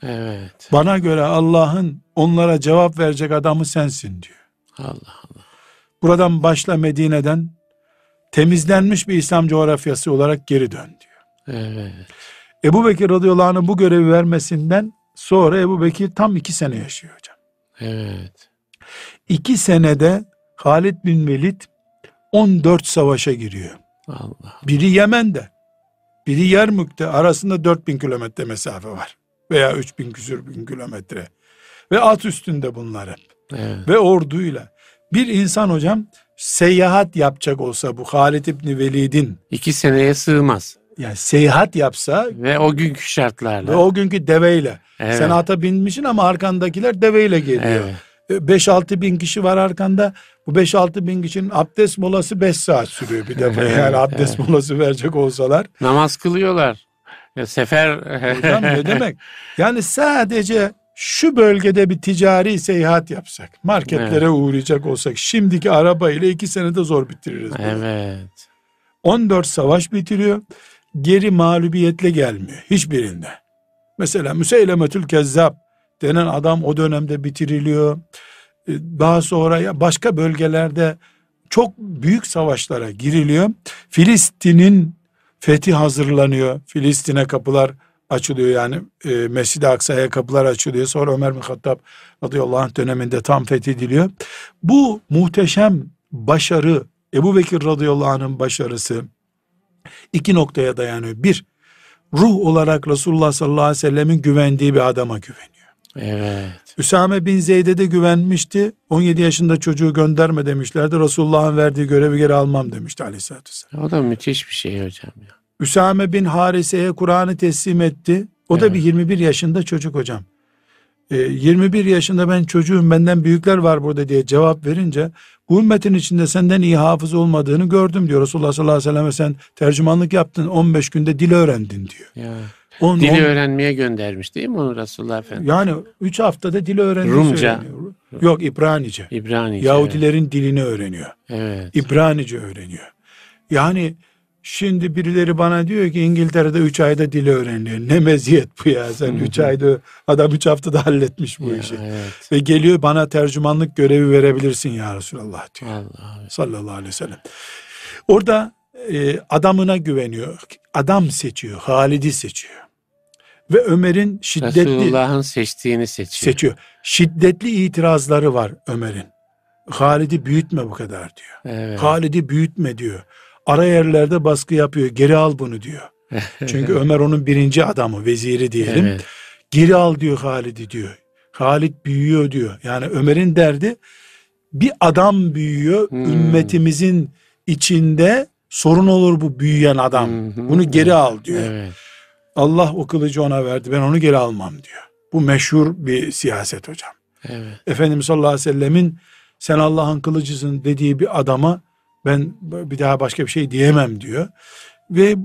Evet. Bana göre Allah'ın onlara cevap verecek adamı sensin diyor. Allah Allah. Buradan başla Medine'den temizlenmiş bir İslam coğrafyası olarak geri dön diyor. Evet. Ebu Bekir radıyallahu anh'ın bu görevi vermesinden sonra Ebu Bekir tam iki sene yaşıyor hocam. Evet. İki senede Halid bin Velid 14 savaşa giriyor. Allah. Biri Yemen'de, biri Yermük'te arasında 4000 kilometre mesafe var. Veya 3000 küsür bin kilometre. Ve at üstünde bunlar hep. Evet. Ve orduyla. Bir insan hocam seyahat yapacak olsa bu Halid İbni Velid'in İki seneye sığmaz. Yani seyahat yapsa Ve o günkü şartlarla. ve o günkü deveyle. Evet. Sen ata binmişsin ama arkandakiler deveyle geliyor. Evet. 5-6 bin kişi var arkanda. Bu 5-6 bin kişinin abdest molası 5 saat sürüyor bir defa. Yani abdest molası verecek olsalar. Namaz kılıyorlar. Ya sefer Hocam ne demek? Yani sadece şu bölgede bir ticari seyahat yapsak, marketlere uğrayacak olsak, şimdiki araba ile iki senede zor bitiririz. bunu. Evet. 14 savaş bitiriyor. Geri mağlubiyetle gelmiyor hiçbirinde. Mesela Müseylemetül Kezzab denen adam o dönemde bitiriliyor. Ee, Daha sonra başka bölgelerde çok büyük savaşlara giriliyor. Filistin'in fethi hazırlanıyor. Filistin'e kapılar açılıyor yani e, Mescid-i Aksa'ya kapılar açılıyor. Sonra Ömer bin Hattab radıyallahu anh döneminde tam fethediliyor. Bu muhteşem başarı Ebu Bekir radıyallahu anh'ın başarısı iki noktaya dayanıyor. Bir, ruh olarak Resulullah sallallahu aleyhi ve sellemin güvendiği bir adama güveniyor. Evet. Üsame bin Zeyd'e de güvenmişti. 17 yaşında çocuğu gönderme demişlerdi. Resulullah'ın verdiği görevi geri almam demişti aleyhissalatü vesselam. O da müthiş bir şey hocam ya. Üsame bin Harise'ye Kur'an'ı teslim etti. O da Evet. bir 21 yaşında çocuk hocam. Ee, 21 yaşında ben çocuğum benden büyükler var burada diye cevap verince bu ümmetin içinde senden iyi hafız olmadığını gördüm diyor. Resulullah sallallahu aleyhi ve selleme sen tercümanlık yaptın 15 günde dil öğrendin diyor. ya. On- Dili on- öğrenmeye göndermiş değil mi onu Resulullah Efendimiz? yani 3 haftada dil öğrendiği Rumca. söyleniyor. Yok İbranice. İbranice. Yahudilerin dilini öğreniyor. Evet. İbranice öğreniyor. Yani şimdi birileri bana diyor ki İngiltere'de 3 ayda dili öğreniyor. Ne meziyet bu ya sen 3 ayda adam 3 haftada halletmiş bu Ya, işi. evet. Ve geliyor bana tercümanlık görevi verebilirsin ya Resulallah diyor. Allah. Sallallahu aleyhi ve sellem. Orada e, adamına güveniyor. Adam seçiyor. Halid'i seçiyor. Ve Ömer'in şiddetli Resulullah'ın seçtiğini seçiyor. seçiyor. Şiddetli itirazları var Ömer'in. Halid'i büyütme bu kadar diyor. Evet. Halid'i büyütme diyor. Ara yerlerde baskı yapıyor. Geri al bunu diyor. Çünkü Ömer onun birinci adamı, veziri diyelim. Evet. Geri al diyor Halid'i diyor. Halid büyüyor diyor. Yani Ömer'in derdi bir adam büyüyor. Hmm. Ümmetimizin içinde sorun olur bu büyüyen adam. Hı. Bunu geri al diyor. Evet. Allah o kılıcı ona verdi. Ben onu geri almam diyor. Bu meşhur bir siyaset hocam. Evet. Efendimiz sallallahu aleyhi ve sellemin sen Allah'ın kılıcısın dediği bir adama ben bir daha başka bir şey diyemem diyor. Ve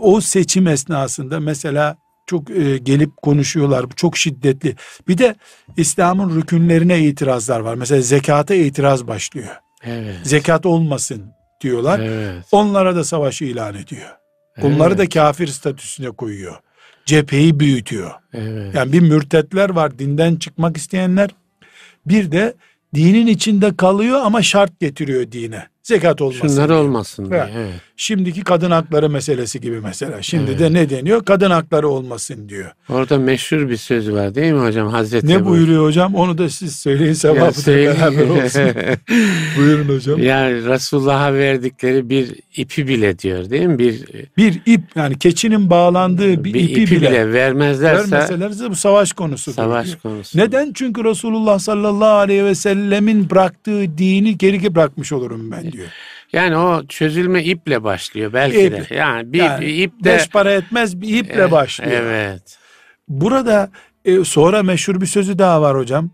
o seçim esnasında mesela çok e, gelip konuşuyorlar. Çok şiddetli. Bir de İslam'ın rükünlerine itirazlar var. Mesela zekata itiraz başlıyor. Evet. Zekat olmasın diyorlar. Evet. Onlara da savaşı ilan ediyor. Onları da Evet. kafir statüsüne koyuyor. Cepheyi büyütüyor. Evet. Yani bir mürtetler var dinden çıkmak isteyenler. Bir de dinin içinde kalıyor ama şart getiriyor dine. Zekat olmasın. Şunlar diye. olmasın diye. Evet. Şimdiki kadın hakları meselesi gibi mesela. Şimdi Evet. de ne deniyor? Kadın hakları olmasın diyor. Orada meşhur bir söz var değil mi hocam? Hazreti Ne buyuruyor hocam? Onu da siz söyleyin sevabı söyle- beraber olsun. Buyurun hocam. yani Resulullah'a verdikleri bir ipi bile diyor değil mi? Bir, Bir ip yani keçinin bağlandığı bir, bir ipi, ipi, bile, bile, vermezlerse vermeselerse bu savaş konusu. savaş konusu. Neden? Çünkü Resulullah sallallahu aleyhi ve sellemin bıraktığı dini geri bırakmış olurum ben diyor. Yani o çözülme iple başlıyor belki İp. de. Yani bir, Yani ip de Beş para etmez bir iple başlıyor. Evet. Burada e, sonra meşhur bir sözü daha var hocam.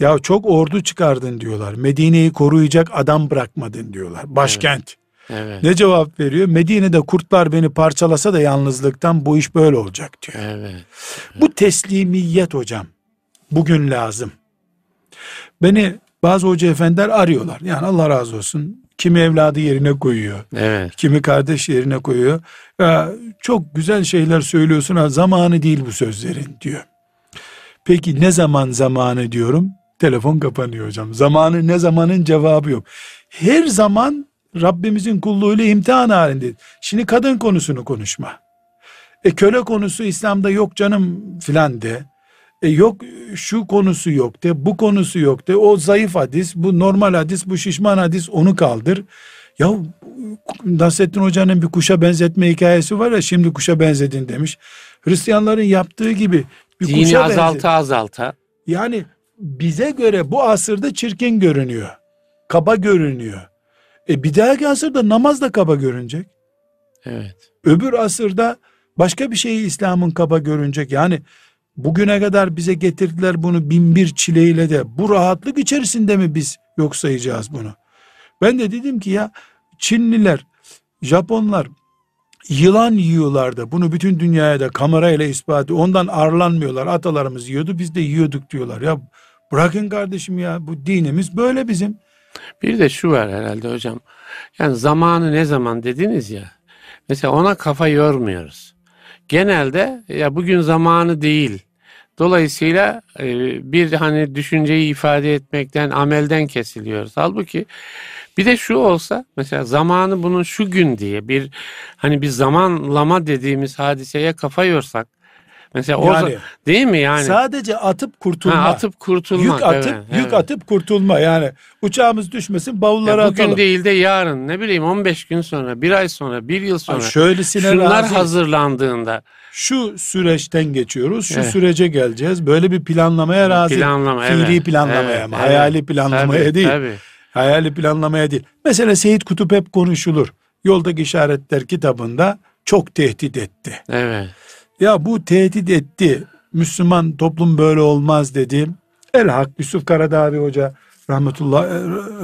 Ya çok ordu çıkardın diyorlar. Medine'yi koruyacak adam bırakmadın diyorlar. Başkent. Evet. Ne cevap veriyor? Medine'de kurtlar beni parçalasa da yalnızlıktan bu iş böyle olacak diyor. Evet. Bu teslimiyet hocam. Bugün lazım. Beni bazı hoca efendiler arıyorlar. Yani Allah razı olsun. Kimi evladı yerine koyuyor. Evet. Kimi kardeş yerine koyuyor. Ya, çok güzel şeyler söylüyorsun ha zamanı değil bu sözlerin diyor. Peki ne zaman zamanı diyorum? Telefon kapanıyor hocam. Zamanı ne zamanın cevabı yok. Her zaman Rabbimizin kulluğuyla imtihan halinde. Şimdi kadın konusunu konuşma. E köle konusu İslam'da yok canım filan de. E yok şu konusu yok de, bu konusu yok de. O zayıf hadis, bu normal hadis, bu şişman hadis onu kaldır. Ya Nasrettin Hoca'nın bir kuşa benzetme hikayesi var ya şimdi kuşa benzedin demiş. Hristiyanların yaptığı gibi bir Dini kuşa azalta benzet. azalta. Yani bize göre bu asırda çirkin görünüyor. Kaba görünüyor. E bir dahaki asırda namaz da kaba görünecek. Evet. Öbür asırda başka bir şeyi İslam'ın kaba görünecek. Yani bugüne kadar bize getirdiler bunu bin bir çileyle de bu rahatlık içerisinde mi biz yok sayacağız bunu? Ben de dedim ki ya Çinliler, Japonlar yılan yiyorlar da bunu bütün dünyaya da kamerayla ispatı ondan arlanmıyorlar. Atalarımız yiyordu biz de yiyorduk diyorlar. Ya bırakın kardeşim ya bu dinimiz böyle bizim. Bir de şu var herhalde hocam. Yani zamanı ne zaman dediniz ya. Mesela ona kafa yormuyoruz. Genelde ya bugün zamanı değil. Dolayısıyla e, bir hani düşünceyi ifade etmekten, amelden kesiliyoruz. Halbuki bir de şu olsa mesela zamanı bunun şu gün diye bir hani bir zamanlama dediğimiz hadiseye kafa yorsak. Mesela o Yani değil mi yani? Sadece atıp kurtulma. Ha, atıp kurtulmak. yük atıp evet, yük evet. atıp kurtulma yani uçağımız düşmesin bavulları Ya bugün atalım. değil de yarın ne bileyim 15 gün sonra, bir ay sonra, bir yıl Ha, sonra şöylesine şunlar razıyız. hazırlandığında Şu süreçten geçiyoruz, şu Evet. sürece geleceğiz. Böyle bir planlamaya razı. planlama Fiili evet. planlamaya Evet, ama evet. hayali planlamaya Tabii, değil. Tabii. Hayali planlamaya değil. Mesela Seyit Kutup hep konuşulur. Yoldaki işaretler kitabında çok tehdit etti. Evet. Ya bu tehdit etti. Müslüman toplum böyle olmaz dedi. El Hak Yusuf Karadağlı Hoca rahmetullah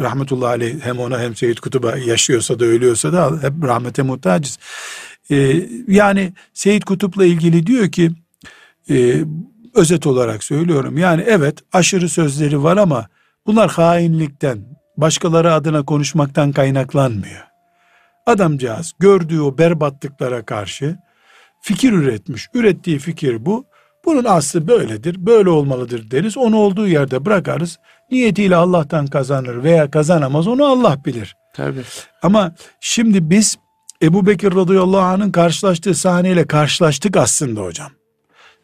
rahmetullah aleyh hem ona hem Seyyid Kutub'a yaşıyorsa da ölüyorsa da hep rahmete muhtacız. Ee, yani Seyyid Kutup'la ilgili diyor ki e, özet olarak söylüyorum. Yani evet aşırı sözleri var ama bunlar hainlikten, başkaları adına konuşmaktan kaynaklanmıyor. Adamcağız gördüğü o berbatlıklara karşı fikir üretmiş. Ürettiği fikir bu. Bunun aslı böyledir, böyle olmalıdır deriz. Onu olduğu yerde bırakarız. Niyetiyle Allah'tan kazanır veya kazanamaz onu Allah bilir. Tabii. Ama şimdi biz Ebu Bekir radıyallahu anh'ın karşılaştığı sahneyle karşılaştık aslında hocam.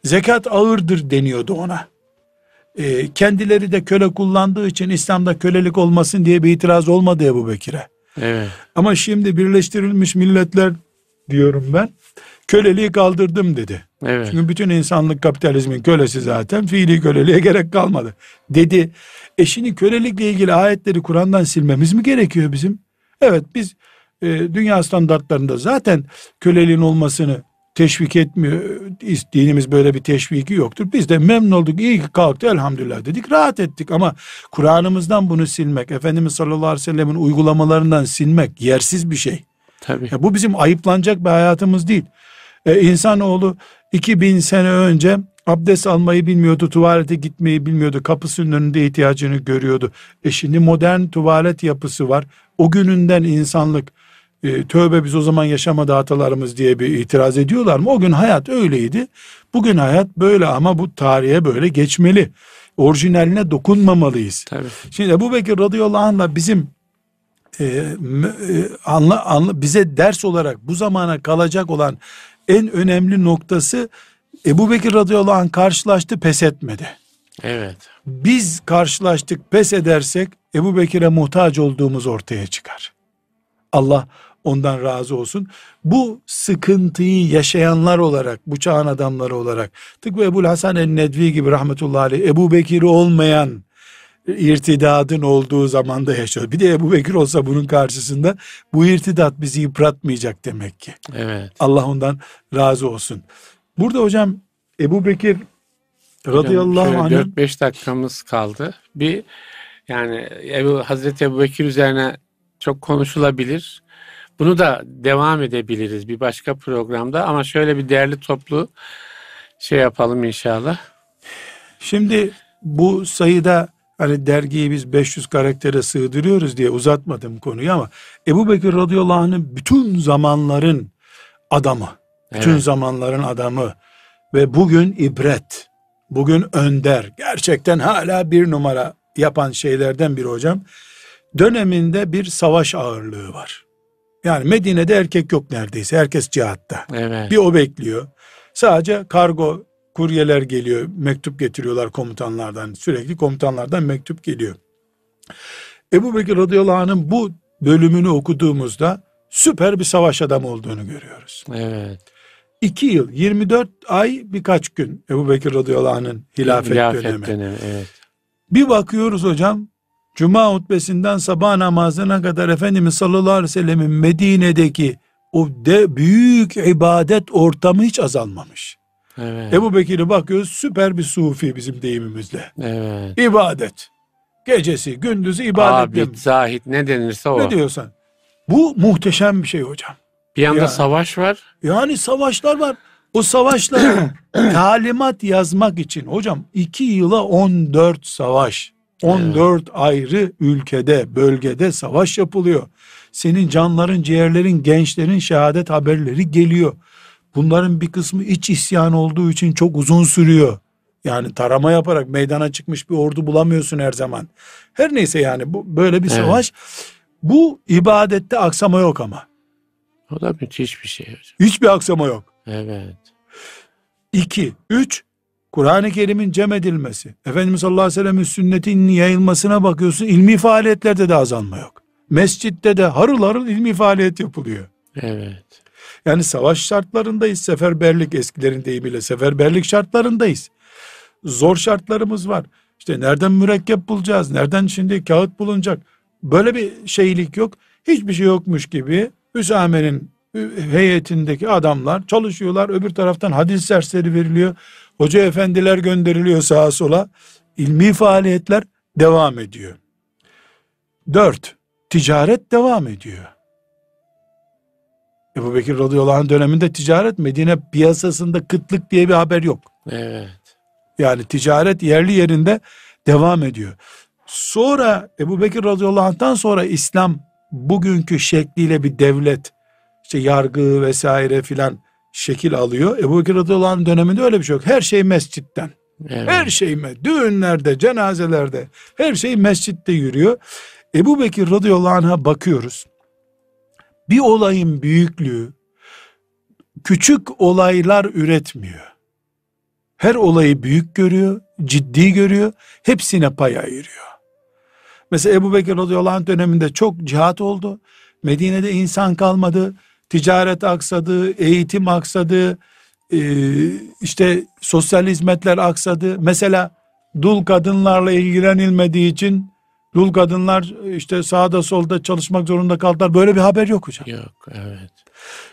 Zekat ağırdır deniyordu ona. Ee, kendileri de köle kullandığı için İslam'da kölelik olmasın diye bir itiraz olmadı Ebu Bekir'e. Evet. Ama şimdi Birleştirilmiş Milletler diyorum ben köleliği kaldırdım dedi. Evet. Çünkü bütün insanlık kapitalizmin kölesi zaten fiili köleliğe gerek kalmadı dedi. E şimdi kölelikle ilgili ayetleri Kur'an'dan silmemiz mi gerekiyor bizim? Evet biz e, dünya standartlarında zaten köleliğin olmasını teşvik etmiyor. Dinimiz böyle bir teşviki yoktur. Biz de memnun olduk. iyi ki kalktı elhamdülillah dedik. Rahat ettik ama Kur'an'ımızdan bunu silmek, Efendimiz sallallahu aleyhi ve sellemin uygulamalarından silmek yersiz bir şey. Tabii. Ya bu bizim ayıplanacak bir hayatımız değil. Ee, insanoğlu 2000 sene önce abdest almayı bilmiyordu, tuvalete gitmeyi bilmiyordu, kapısının önünde ihtiyacını görüyordu. E şimdi modern tuvalet yapısı var. O gününden insanlık e, tövbe biz o zaman yaşamadı atalarımız diye bir itiraz ediyorlar mı? O gün hayat öyleydi. Bugün hayat böyle ama bu tarihe böyle geçmeli. Orijinaline dokunmamalıyız. Tabii. Şimdi Ebu Bekir radıyallahu anh'la bizim e, anla, anla, bize ders olarak bu zamana kalacak olan en önemli noktası Ebu Bekir radıyallahu anh karşılaştı pes etmedi. Evet. Biz karşılaştık pes edersek Ebu Bekir'e muhtaç olduğumuz ortaya çıkar. Allah ondan razı olsun. Bu sıkıntıyı yaşayanlar olarak, bu çağın adamları olarak, tıpkı Ebu Hasan el-Nedvi gibi rahmetullahi aleyh, Ebu Bekir olmayan irtidadın olduğu zamanda yaşıyor. Bir de Ebu Bekir olsa bunun karşısında bu irtidat bizi yıpratmayacak demek ki. Evet. Allah ondan razı olsun. Burada hocam Ebu Bekir radıyallahu anh 4-5 dakikamız kaldı. Bir yani Ebu, Hazreti Ebu Bekir üzerine çok konuşulabilir. Bunu da devam edebiliriz bir başka programda ama şöyle bir değerli toplu şey yapalım inşallah. Şimdi bu sayıda hani dergiyi biz 500 karaktere sığdırıyoruz diye uzatmadım konuyu ama Ebu Bekir radıyallahu anh'ın bütün zamanların adamı, bütün evet. zamanların adamı ve bugün ibret, bugün önder, gerçekten hala bir numara yapan şeylerden biri hocam. Döneminde bir savaş ağırlığı var. Yani Medine'de erkek yok neredeyse. Herkes cihatta. Evet. Bir o bekliyor. Sadece kargo kuryeler geliyor. Mektup getiriyorlar komutanlardan. Sürekli komutanlardan mektup geliyor. Ebu Bekir radıyallahu anh'ın bu bölümünü okuduğumuzda süper bir savaş adamı olduğunu görüyoruz. Evet. 2 yıl 24 ay birkaç gün Ebu Bekir radıyallahu anh'ın hilafet, hilafet dönemi. dönemi evet. Bir bakıyoruz hocam Cuma hutbesinden sabah namazına kadar Efendimiz sallallahu aleyhi ve sellemin Medine'deki o de büyük ibadet ortamı hiç azalmamış. Evet. Ebu Bekir'e bakıyoruz süper bir sufi bizim deyimimizle. Evet. İbadet. Gecesi gündüzü ibadet. Abid, zahid ne denirse o. Ne diyorsan. Bu muhteşem bir şey hocam. Bir yanda ya, savaş var. Yani savaşlar var. O savaşlar talimat yazmak için hocam 2 yıla 14 savaş. 14 evet. ayrı ülkede, bölgede savaş yapılıyor. Senin canların, ciğerlerin, gençlerin şehadet haberleri geliyor. Bunların bir kısmı iç isyan olduğu için çok uzun sürüyor. Yani tarama yaparak meydana çıkmış bir ordu bulamıyorsun her zaman. Her neyse yani bu böyle bir savaş. Evet. Bu ibadette aksama yok ama. O da müthiş bir şey hocam. Hiçbir aksama yok. Evet. İki, üç, Kur'an-ı Kerim'in cem edilmesi, Efendimiz sallallahu aleyhi ve sellem'in sünnetinin yayılmasına bakıyorsun, ilmi faaliyetlerde de azalma yok. Mescitte de harıl harıl ilmi faaliyet yapılıyor. Evet. Yani savaş şartlarındayız, seferberlik eskilerin deyimiyle seferberlik şartlarındayız. Zor şartlarımız var. İşte nereden mürekkep bulacağız, nereden şimdi kağıt bulunacak. Böyle bir şeylik yok. Hiçbir şey yokmuş gibi Hüsame'nin heyetindeki adamlar çalışıyorlar. Öbür taraftan hadis dersleri veriliyor. Hoca efendiler gönderiliyor sağa sola. İlmi faaliyetler devam ediyor. Dört, ticaret devam ediyor. Ebu Bekir radıyallahu anh döneminde ticaret Medine piyasasında kıtlık diye bir haber yok. Evet. Yani ticaret yerli yerinde devam ediyor. Sonra Ebu Bekir radıyallahu anh'tan sonra İslam bugünkü şekliyle bir devlet işte yargı vesaire filan şekil alıyor. Ebu Bekir radıyallahu anh döneminde öyle bir şey yok. Her şey mescitten. Evet. Her şey düğünlerde, cenazelerde her şey mescitte yürüyor. Ebu Bekir radıyallahu anh'a bakıyoruz. Bir olayın büyüklüğü küçük olaylar üretmiyor. Her olayı büyük görüyor, ciddi görüyor, hepsine pay ayırıyor. Mesela Ebu Bekir radıyallahu anh döneminde çok cihat oldu. Medine'de insan kalmadı ticaret aksadı, eğitim aksadı, e, işte sosyal hizmetler aksadı. Mesela dul kadınlarla ilgilenilmediği için dul kadınlar işte sağda solda çalışmak zorunda kaldılar. Böyle bir haber yok hocam. Yok evet.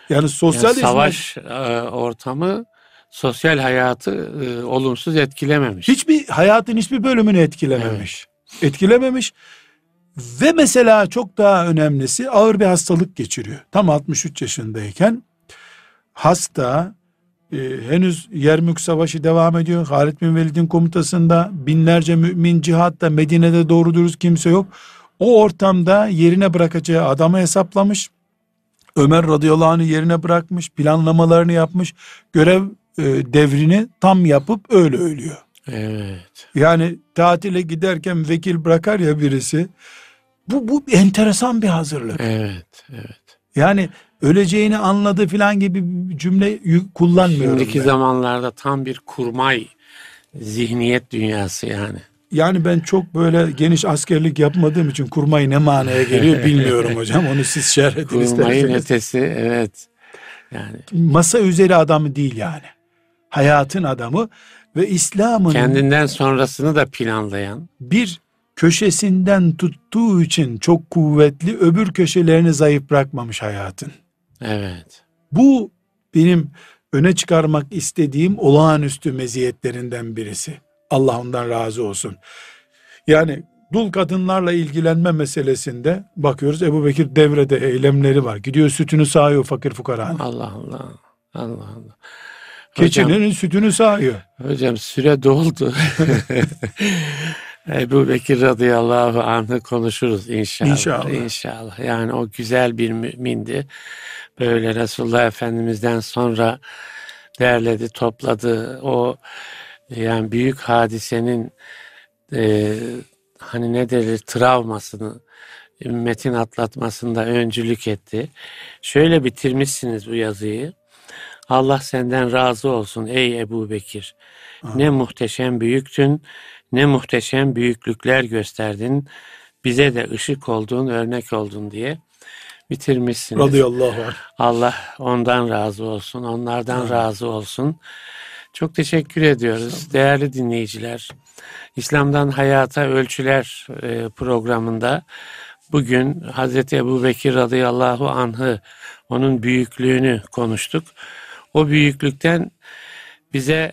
Yani sosyal yani savaş hizmet... ortamı sosyal hayatı e, olumsuz etkilememiş. Hiçbir hayatın hiçbir bölümünü etkilememiş. Evet. Etkilememiş. Ve mesela çok daha önemlisi ağır bir hastalık geçiriyor. Tam 63 yaşındayken hasta e, henüz Yermük Savaşı devam ediyor. Halid bin Velid'in komutasında binlerce mümin cihatta Medine'de doğru dürüst kimse yok. O ortamda yerine bırakacağı adamı hesaplamış. Ömer radıyallahu anh'ı yerine bırakmış. Planlamalarını yapmış. Görev e, devrini tam yapıp öyle ölüyor. Evet. Yani tatile giderken vekil bırakar ya birisi Bu, bu enteresan bir hazırlık. Evet, evet. Yani öleceğini anladı filan gibi bir cümle kullanmıyorum Şimdiki ben. zamanlarda tam bir kurmay zihniyet dünyası yani. Yani ben çok böyle geniş askerlik yapmadığım için kurmayı ne manaya geliyor bilmiyorum hocam. Onu siz şerh edin Kurmayın isterseniz. ötesi evet. Yani Masa üzeri adamı değil yani. Hayatın adamı ve İslam'ın kendinden sonrasını da planlayan. bir köşesinden tuttuğu için çok kuvvetli öbür köşelerini zayıf bırakmamış hayatın. Evet. Bu benim öne çıkarmak istediğim olağanüstü meziyetlerinden birisi. Allah ondan razı olsun. Yani dul kadınlarla ilgilenme meselesinde bakıyoruz Ebu Bekir devrede eylemleri var. Gidiyor sütünü sağıyor fakir fukara. Allah Allah. Allah Allah. Hocam, Keçilerin sütünü sağıyor. hocam süre doldu. Ebu Bekir radıyallahu anh'ı konuşuruz inşallah. İnşallah. İnşallah. Yani o güzel bir mümindi. Böyle Resulullah Efendimiz'den sonra derledi, topladı. O yani büyük hadisenin e, hani ne denir travmasını ümmetin atlatmasında öncülük etti. Şöyle bitirmişsiniz bu yazıyı. Allah senden razı olsun ey Ebu Bekir. Ne muhteşem büyüktün, ne muhteşem büyüklükler gösterdin. Bize de ışık oldun, örnek oldun diye bitirmişsiniz. Radıyallahu anh. Allah ondan razı olsun, onlardan razı olsun. Çok teşekkür ediyoruz değerli dinleyiciler. İslam'dan Hayata Ölçüler e, programında bugün Hazreti Ebu Bekir radıyallahu anh'ı, onun büyüklüğünü konuştuk. O büyüklükten bize